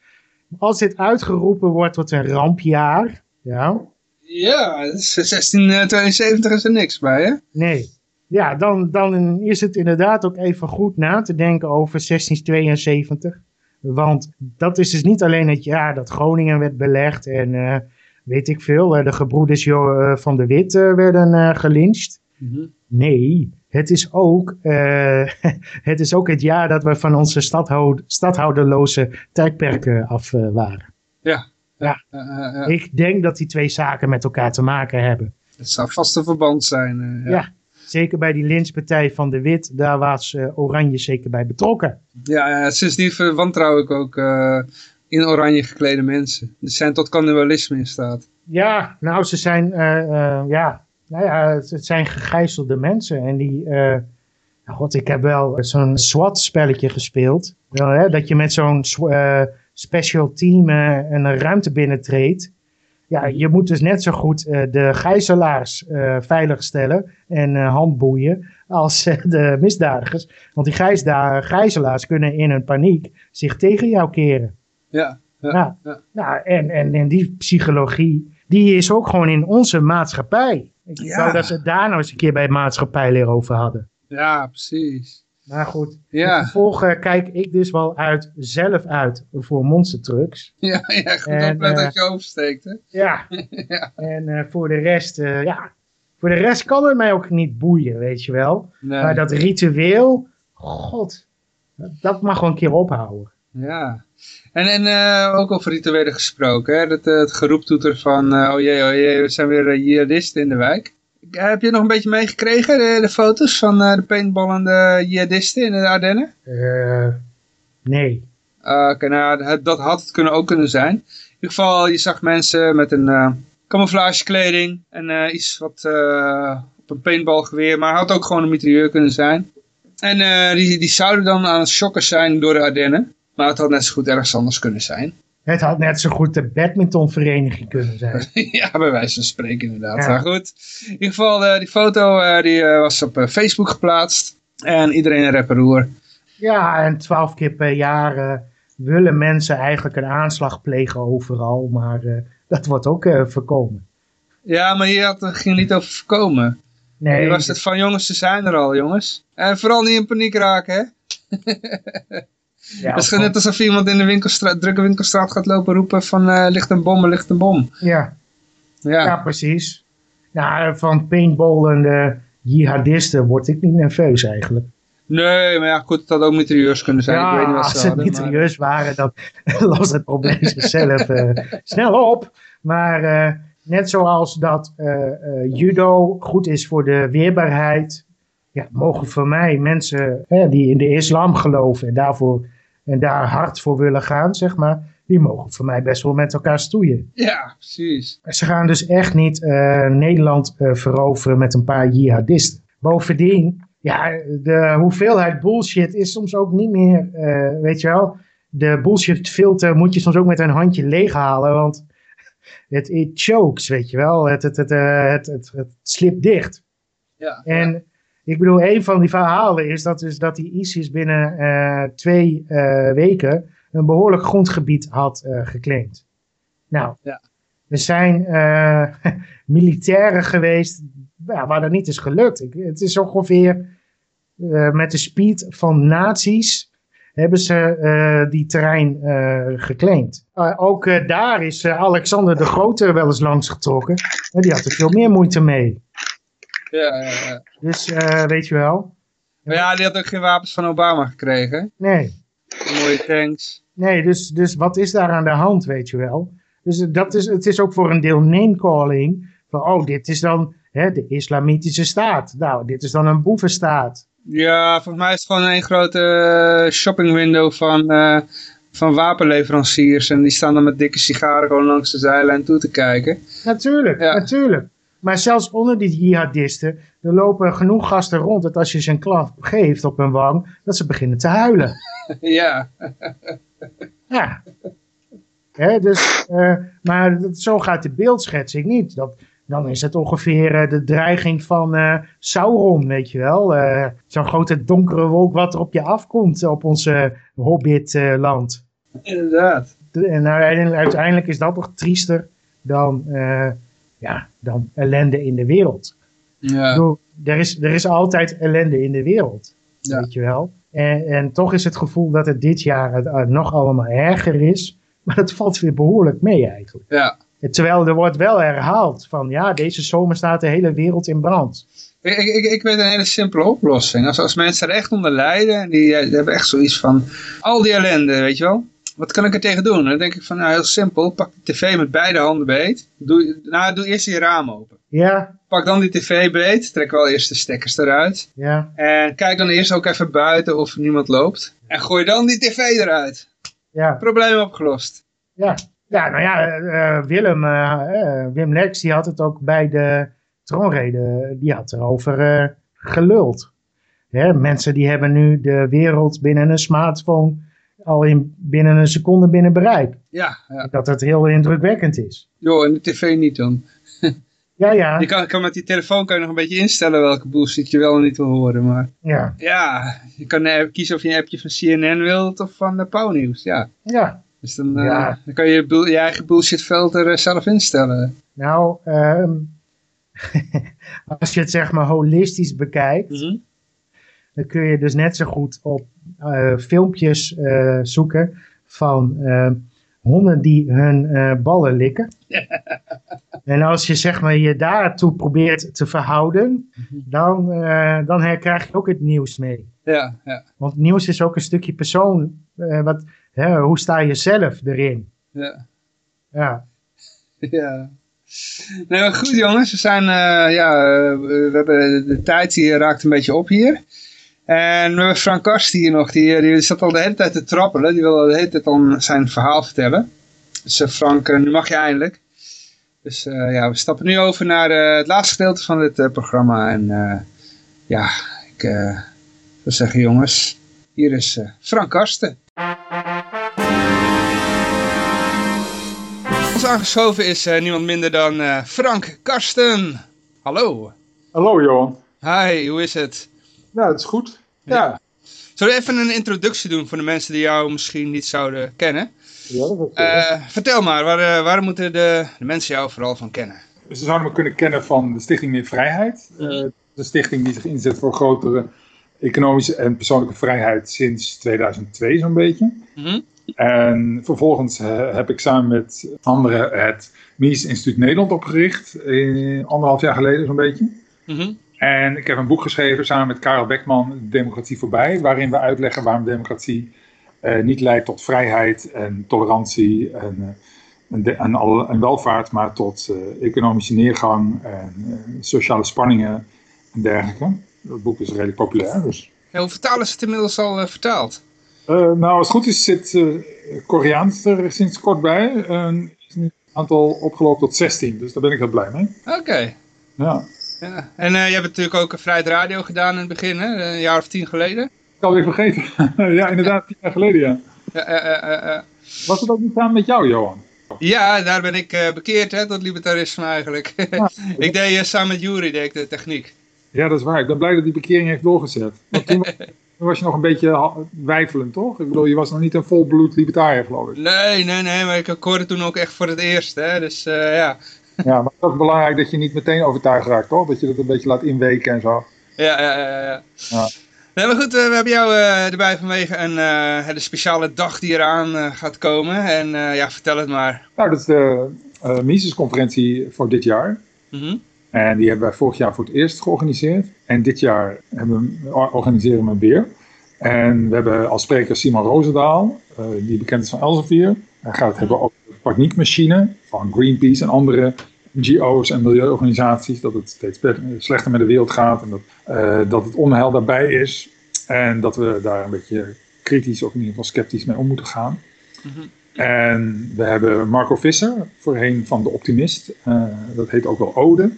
als dit uitgeroepen wordt tot een rampjaar, ja. Ja, 1672 is er niks bij, hè? Nee. Ja, dan, dan is het inderdaad ook even goed na te denken over 1672. Want dat is dus niet alleen het jaar dat Groningen werd belegd en uh, weet ik veel, de gebroeders van de Wit werden uh, gelyncht. Mm -hmm. Nee, het is, ook, uh, [laughs] het is ook het jaar dat we van onze stadhoud, stadhouderloze tijdperken af uh, waren. Ja. Ja. Uh, Ik denk dat die twee zaken met elkaar te maken hebben. Het zou vast een verband zijn. Ja. ja. zeker bij die lynchpartij van de Wit, daar was Oranje zeker bij betrokken. Ja, sindsdien wantrouw ik ook in oranje geklede mensen. Die zijn tot cannibalisme in staat. Ja, nou ze zijn, ja, nou ja, het, het zijn gegijzelde mensen. En die, uh, nou god, ik heb wel zo'n SWAT-spelletje gespeeld. Hè, dat je met zo'n uh, special team uh, een ruimte binnentreedt. Ja, je moet dus net zo goed de gijzelaars veiligstellen en handboeien als de misdadigers. Want die gijzelaars kunnen in een paniek zich tegen jou keren. Ja. ja, nou, ja. nou en, en, en die psychologie, die is ook gewoon in onze maatschappij. Ik Ja. zou dat ze daar nou eens een keer bij maatschappijleer over hadden. Ja, precies. Maar goed, Ja. vervolgens kijk ik dus wel uit, zelf uit voor monster trucks. [laughs] Ja, ja goed En, opletten eh, dat je oversteekt, hè? Ja, [laughs] ja. en eh, voor de rest, eh, ja, voor de rest kan het mij ook niet boeien, weet je wel. Nee. Maar dat ritueel, god, dat mag wel een keer ophouden. Ja. En, en eh, ook over rituelen gesproken, hè? Dat, eh, het geroeptoeter van, eh, oh jee, oh jee, we zijn weer jihadisten in de wijk. Heb je nog een beetje meegekregen, de, de foto's van de paintballende jihadisten in de Ardennen? Nee. Ah, Oké, nou, het- dat had het kunnen ook kunnen zijn. In ieder geval, je zag mensen met een camouflagekleding en iets wat op een paintballgeweer, maar had ook gewoon een mitrailleur kunnen zijn. En die, die zouden dan aan het shocken zijn door de Ardennen, maar het had net zo goed ergens anders kunnen zijn. Het had net zo goed de badmintonvereniging kunnen zijn. [laughs] ja, bij wijze van spreken inderdaad. Ja. Maar goed, in ieder geval, eh, die foto eh, die, eh, was op Facebook geplaatst en iedereen een rapperoer. Ja, en twaalf keer per jaar willen mensen eigenlijk een aanslag plegen overal, maar dat wordt ook voorkomen. Ja, maar hier had, het ging niet over voorkomen. Nee, Hier was het van jongens, ze zijn er al jongens. En vooral niet in paniek raken hè. [laughs] Ja, dat is van- net alsof iemand in de winkelstraat, drukke winkelstraat gaat lopen roepen van eh ligt een bom, er ligt een bom. ja, Ja, ja, precies. Nou, van paintballende jihadisten word ik niet nerveus eigenlijk. nee, maar ja goed, het had ook mitrailleurs kunnen zijn. ik weet niet wat als ze het hadden. maar- mitrailleurs waren, dan [laughs] lost het probleem zichzelf eh, snel op. Maar eh, net zoals dat eh, eh, judo goed is voor de weerbaarheid, ja, mogen voor mij mensen hè, die in de islam geloven en, daarvoor, en daar hard voor willen gaan, zeg maar, die mogen voor mij best wel met elkaar stoeien. Ja, precies. Ze gaan dus echt niet eh, Nederland eh, veroveren met een paar jihadisten. Bovendien, ja, de hoeveelheid bullshit is soms ook niet meer, eh, weet je wel. De bullshit filter moet je soms ook met een handje leeghalen, want het it chokes, weet je wel. Het, het, het, het, het, het slipt dicht. Ja, En ik bedoel, een van die verhalen is dat, dus dat die ISIS binnen eh, twee eh, weken een behoorlijk grondgebied had eh, geclaimd. Nou, Ja. er zijn [laughs] militairen geweest ja, waar dat niet is gelukt. Ik, het is ongeveer met de speed van nazi's hebben ze die terrein geclaimd. Ook daar is Alexander de Grote wel eens langs getrokken. En die had er veel meer moeite mee. Ja, ja. Dus eh, weet je wel. Maar ja, die had ook geen wapens van Obama gekregen. Nee, Mooie tanks. nee dus, dus wat is daar aan de hand, weet je wel. Dus dat is, het is ook voor een deel name-calling. Van, oh, dit is dan hè, de islamitische staat. Nou, dit is dan een boevenstaat. Ja, volgens mij is het gewoon een grote eh, shopping window van, eh, van wapenleveranciers. En die staan dan met dikke sigaren gewoon langs de zijlijn toe te kijken. Natuurlijk, Ja. natuurlijk. Maar zelfs onder die jihadisten, er lopen genoeg gasten rond dat als je ze een klap geeft op hun wang, dat ze beginnen te huilen. [laughs] ja, [laughs] Ja. Dus, eh, maar dat- zo gaat de beeldschetsing niet. Dat, dan is het ongeveer eh, de dreiging van eh, Sauron, weet je wel. Zo'n grote donkere wolk wat er op je afkomt op ons eh, Hobbitland. inderdaad. en uiteindelijk, uiteindelijk is dat nog triester dan, ja, dan ellende in de wereld. Ja, bedoel, er, is, er is altijd ellende in de wereld, Ja. weet je wel. En, en toch is het gevoel dat het dit jaar het, eh, nog allemaal erger is. [laughs] Maar dat valt weer behoorlijk mee eigenlijk. ja. Terwijl er wordt wel herhaald van ja, deze zomer staat de hele wereld in brand. Ik, ik, ik weet een hele simpele oplossing. Als, als mensen er echt onder lijden, en die, eh, die hebben echt zoiets van, al die ellende, weet je wel. Wat kan ik er tegen doen? En dan denk ik van, nou heel simpel, pak de tv met beide handen beet. Doe, nou, doe eerst je raam open. Ja, Pak dan die tv beet, trek wel eerst de stekkers eruit. ja, En kijk dan eerst ook even buiten of niemand loopt. En gooi dan die tv eruit. ja, Probleem opgelost. ja. Ja, nou ja, eh, Willem, eh, eh, Wim Lex, die had het ook bij de troonrede, die had erover geluld. Hè, mensen die hebben nu de wereld binnen een smartphone al in, binnen een seconde binnen bereik. Ja, ja. Dat het heel indrukwekkend is. joh, en de tv niet dan. [laughs] Ja, ja, Je kan, kan met die telefoon kan je nog een beetje instellen welke bullshit je wel en niet wil horen. Maar ja, ja, je kan eh, kiezen of je een appje van CNN wilt of van de Pauw Nieuws. Ja. ja. Dus dan, eh, Ja. dan kan je je eigen bullshit filter eh, zelf instellen. Nou, ehm, [laughs] als je het zeg maar holistisch bekijkt, dan kun je dus net zo goed op filmpjes eh, zoeken van eh, honden die hun eh, ballen likken. [laughs] En als je zeg maar je daartoe probeert te verhouden, dan, eh, dan her- krijg je ook het nieuws mee. Ja, ja, Want nieuws is ook een stukje persoon. eh, wat, hè, hoe sta je zelf erin? ja. Ja, [laughs] Ja. Nee, maar goed jongens, we zijn, eh, ja, eh, we hebben de tijd die raakt een beetje op hier. En we hebben Frank Karst hier nog, die, die zat al de hele tijd te trappelen, die wil de hele tijd al zijn verhaal vertellen. Dus eh, Frank, eh, nu mag je eindelijk. Dus eh, ja, we stappen nu over naar eh, het laatste gedeelte van dit eh, programma. En eh, ja, ik eh, zou zeggen jongens, hier is eh, Frank Karsten. Ons aangeschoven is eh, niemand minder dan eh, Frank Karsten. Hallo. Hallo Johan. Hi, hoe is het? Nou, dat is goed. Ja, Zullen we even een introductie doen voor de mensen die jou misschien niet zouden kennen? ja dat is goed. Eh, vertel maar, waar, eh, waar moeten de, de mensen jou vooral van kennen? Ze zouden me kunnen kennen van de Stichting Meer Vrijheid. Eh, de stichting die zich inzet voor grotere economische en persoonlijke vrijheid sinds 2002 zo'n beetje. Mhm. En vervolgens heb ik samen met anderen het Mises Instituut Nederland opgericht, eh, anderhalf jaar geleden zo'n beetje. Mhm. En ik heb een boek geschreven samen met Karel Beckman, Democratie voorbij, waarin we uitleggen waarom democratie eh, niet leidt tot vrijheid en tolerantie en, eh, en, de- en, alle, en welvaart, maar tot eh, economische neergang en sociale spanningen en dergelijke. Dat boek is redelijk populair. Dus. Ja, hoe vertalen ze het inmiddels al vertaald? Nou, als het goed is, zit Koreaans er sinds kort bij. Is nu het aantal opgelopen tot 16, dus daar ben ik heel blij mee. Oké. Ja. Ja. En eh, je hebt natuurlijk ook een Vrijheid Radio gedaan in het begin, hè? een jaar of tien geleden. Ik had het weer vergeten. [laughs] ja, inderdaad, tien jaar geleden, ja. Ja, eh, eh. Was het ook niet samen met jou, Johan? ja daar ben ik bekeerd hè, tot libertarisme eigenlijk. [laughs] ik deed samen met Jury deed ik de techniek. Ja, dat is waar. Ik ben blij dat die bekering heeft doorgezet. Want toen, was [laughs] je nog een beetje weifelend, toch? Ik bedoel, je was nog niet een volbloed libertariër, geloof ik. Nee, nee, nee, maar ik, hoorde toen ook echt voor het eerst. Hè? Dus ja. Ja, maar het is ook belangrijk dat je niet meteen overtuigd raakt, toch? Dat je dat een beetje laat inweken en zo. Ja, ja, ja. ja. Ja. Nee, maar goed, eh, we hebben jou eh, erbij vanwege een, eh, de speciale dag die eraan gaat komen. En ja, vertel het maar. Nou, dat is de eh Mises-conferentie voor dit jaar. Mhm. En die hebben wij vorig jaar voor het eerst georganiseerd. En dit jaar hebben we, organiseren we hem weer. En we hebben als spreker Simon Roosendaal, die bekend is van Elsevier. Hij gaat het hebben over paniekmachine van Greenpeace en andere NGO's en milieuorganisaties. Dat het steeds slechter met de wereld gaat en dat, eh, dat het onheil daarbij is. En dat we daar een beetje kritisch of in ieder geval sceptisch mee om moeten gaan. Mhm. En we hebben Marco Visser, voorheen van De Optimist. Eh, dat heet ook wel Ode.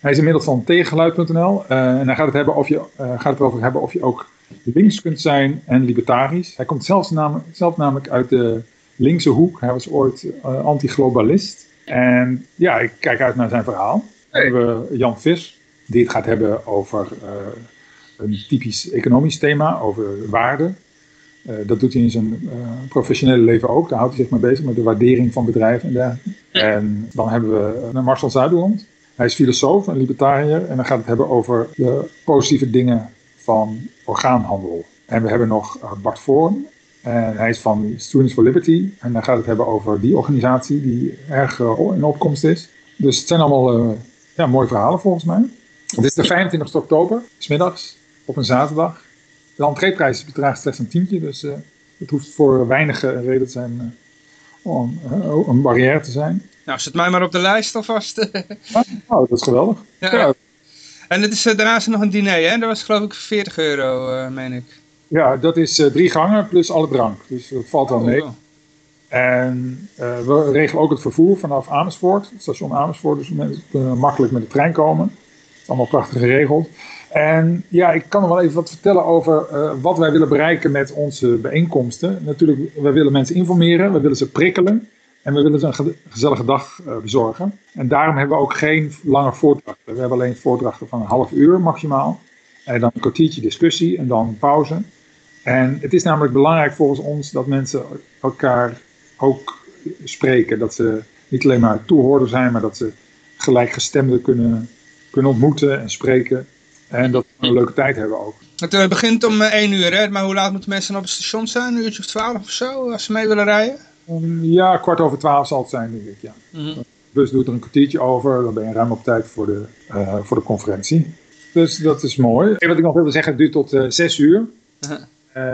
Hij is inmiddels van tegengeluid.nl. eh, en hij gaat het, hebben of je, gaat het erover hebben of je ook links kunt zijn en libertarisch. Hij komt zelfs nam- zelf namelijk uit de linkse hoek. Hij was ooit eh, anti-globalist. En ja, ik kijk uit naar zijn verhaal. Dan hebben we Jan Vis, die het gaat hebben over eh, een typisch economisch thema, over waarde. Eh, dat doet hij in zijn professionele leven ook. Daar houdt hij zich mee bezig met de waardering van bedrijven en. En dan hebben we uh, Marcel Zuiderland. Hij is filosoof en libertariër. En dan gaat het hebben over de positieve dingen van orgaanhandel. En we hebben nog uh, Bart Voorn. En hij is van Students for Liberty. En dan gaat het hebben over die organisatie die erg uh, in opkomst is. Dus het zijn allemaal uh, ja, mooie verhalen volgens mij. Het is de 25 oktober, smiddags, op een zaterdag. De entreeprijs bedraagt slechts een tientje, dus uh, het hoeft voor weinigen een reden te zijn uh, om uh, een barrière te zijn. Nou, zet mij maar op de lijst alvast. [laughs] oh, dat is geweldig. Ja. ja. En het is, daarnaast nog een diner, hè? Dat was geloof ik 40 euro, meen ik. Ja, dat is uh, drie gangen plus alle drank, dus dat valt wel mee. Oh, oh. En we regelen ook het vervoer vanaf Amersfoort, het station Amersfoort, dus mensen kunnen makkelijk met de trein komen. Het is allemaal prachtig geregeld. En ja, ik kan nog wel even wat vertellen over uh, wat wij willen bereiken met onze bijeenkomsten. Natuurlijk, we willen mensen informeren, we willen ze prikkelen en we willen ze een ge gezellige dag uh, bezorgen. En daarom hebben we ook geen lange voordrachten. We hebben alleen voordrachten van een half uur maximaal. En dan een kwartiertje discussie en dan pauze. En het is namelijk belangrijk volgens ons dat mensen elkaar ook spreken. Dat ze niet alleen maar toehoorder zijn, maar dat ze gelijkgestemden kunnen, kunnen ontmoeten en spreken. En dat we een leuke tijd hebben ook. Het uh, begint om uh, 1 uur, hè? maar hoe laat moeten mensen op het station zijn? Een uurtje of 12 of zo, als ze mee willen rijden? Um, ja, kwart over 12 zal het zijn, denk ik. Ja. Mm -hmm. De bus doet er een kwartiertje over, dan ben je ruim op tijd voor de, uh, voor de conferentie. Dus dat is mooi. En wat ik nog wilde zeggen, het duurt tot uh, 6 uur. Uh -huh.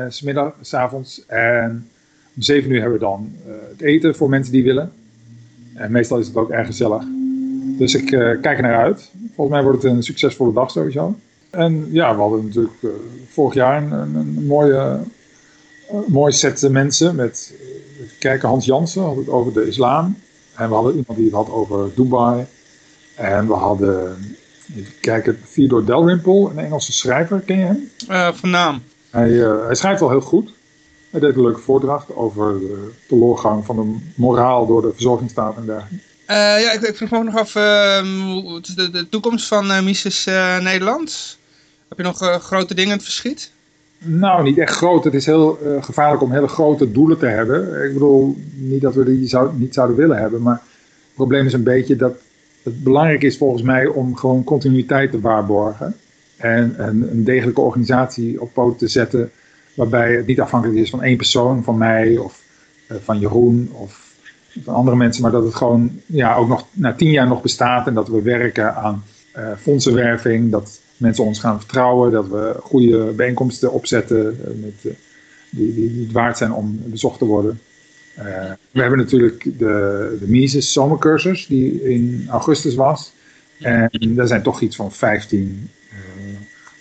Smiddag, s avonds. En om 7 uur hebben we dan uh, het eten voor mensen die willen. En meestal is het ook erg gezellig. Dus ik uh, kijk er naar uit. Volgens mij wordt het een succesvolle dag sowieso. En ja, we hadden natuurlijk uh, vorig jaar een, een, mooie, uh, mooie set mensen. Met, kijken, Hans Jansen had het over de islam. En we hadden iemand die het had over Dubai. En we hadden, even kijken, Theodore een Engelse schrijver. Ken je hem? Uh, van naam. Hij, hij schrijft wel heel goed. Hij deed een leuke voordracht over de teleurgang van de moraal door de verzorgingsstaat en dergelijke. Uh, ja, ik, ik vroeg me ook nog af, uh, de, de toekomst van uh, Mises Nederland. Heb je nog grote dingen in het verschiet? Nou, niet echt groot. Het is heel gevaarlijk om hele grote doelen te hebben. Ik bedoel, niet dat we die zou, niet zouden willen hebben, maar het probleem is een beetje dat het belangrijk is volgens mij om gewoon continuïteit te waarborgen. En een, een degelijke organisatie op poten te zetten. Waarbij het niet afhankelijk is van één persoon, van mij of eh, van Jeroen of van andere mensen. Maar dat het gewoon ja, ook nog na tien jaar nog bestaat. En dat we werken aan eh, fondsenwerving. Dat mensen ons gaan vertrouwen. Dat we goede bijeenkomsten opzetten eh, met, die, die, die het waard zijn om bezocht te worden. We hebben natuurlijk de, de Mises zomercursus die in augustus was. En daar zijn toch iets van 15 eh,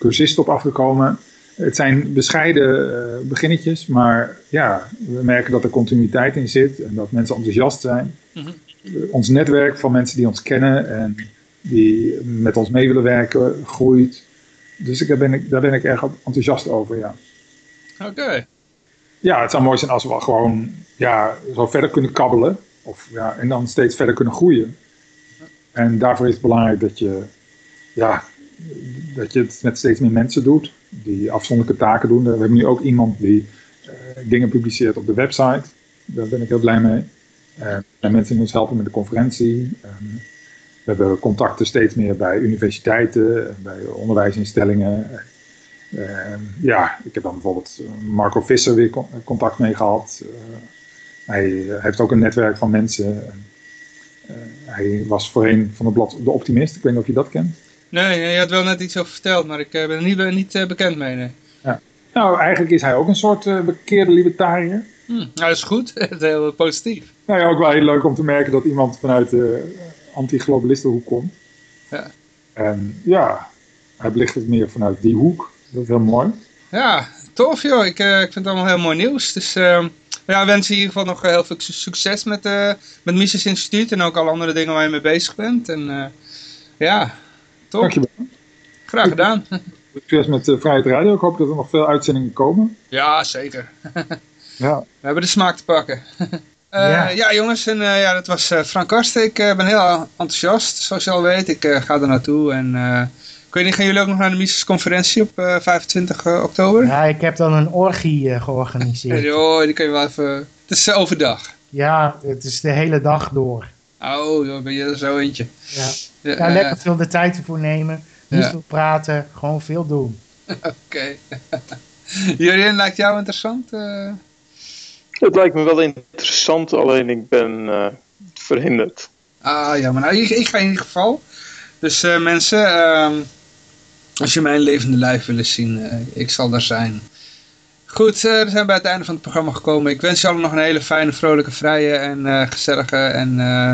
cursisten op afgekomen. Het zijn bescheiden eh, beginnetjes, maar ja, we merken dat er continuïteit in zit en dat mensen enthousiast zijn. Mhm. Eh, Ons netwerk van mensen die ons kennen en die met ons mee willen werken groeit. Dus ik, daar, ben ik, daar ben ik erg enthousiast over, ja. Oké. Ja, het zou mooi zijn als we gewoon ja, zo verder kunnen kabbelen. Of, ja, en dan steeds verder kunnen groeien. En daarvoor is het belangrijk dat je, ja, dat je het met steeds meer mensen doet. Die afzonderlijke taken doen. We hebben nu ook iemand die eh, dingen publiceert op de website. Daar ben ik heel blij mee. Eh, en mensen die ons helpen met de conferentie. Ehm, we hebben contacten steeds meer bij universiteiten, en bij onderwijsinstellingen. Ehm, ja, ik heb dan bijvoorbeeld eh, Marco Visser weer con- contact mee gehad. Eh, hij heeft ook een netwerk van mensen. Hij was voorheen van het blad De Optimist. Ik weet niet of je dat kent. Nee, je had wel net iets over verteld, maar ik eh, ben er niet, niet eh, bekend mee. Nee. Nou, eigenlijk is hij ook een soort eh, bekeerde libertariër. Hm, nou, dat is goed. [laughs] Het is heel positief. Nou ja, ook wel heel leuk om te merken dat iemand vanuit de anti-globalistenhoek komt. Ja. En ja, hij belicht het meer vanuit die hoek. Dat is heel mooi. Ja, tof joh. Ik, ik vind het allemaal heel mooi nieuws. Dus eh, ja, we wensen in ieder geval nog heel veel su- succes met, eh met Mises Instituut en ook alle andere dingen waar je mee bezig bent. En ja, top. Dankjewel. Graag gedaan. Succes met uh, Vrijheid Radio. Ik hoop dat er nog veel uitzendingen komen. Ja, zeker. [laughs] Ja, We hebben de smaak te pakken. [laughs] Eh, Ja. ja. jongens, en, eh, ja, dat was eh, Frank Karsten. Ik eh, ben heel enthousiast, zoals je al weet. Ik eh, ga er naartoe en eh, ik weet niet, gaan jullie ook nog naar de Mises conferentie op eh, 25 oktober? Ja, ik heb dan een orgie eh, georganiseerd. [laughs] Ja, joh, die kun je wel even... Het is eh, overdag. Ja, het is de hele dag door. Oh, joh, ben je er zo eentje. Ja, Ja, ja lekker veel de tijd ervoor nemen. Niet Ja. veel praten, gewoon veel doen. [laughs] Oké. [laughs] Jurien, lijkt jou interessant? eh? Het lijkt me wel interessant, alleen ik ben eh, verhinderd. Ah, ja, maar nou, ik, ik ga in ieder geval. Dus eh, mensen, ehm, als je mijn levende lijf willen zien, eh, ik zal daar zijn. Goed, eh, we zijn bij het einde van het programma gekomen. Ik wens je allen nog een hele fijne, vrolijke, vrije en eh, gezellige en eh,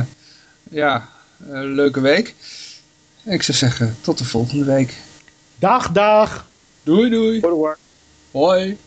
ja, eh, leuke week. Ik zou zeggen, tot de volgende week. Dag, dag! Doei, doei. Hoi.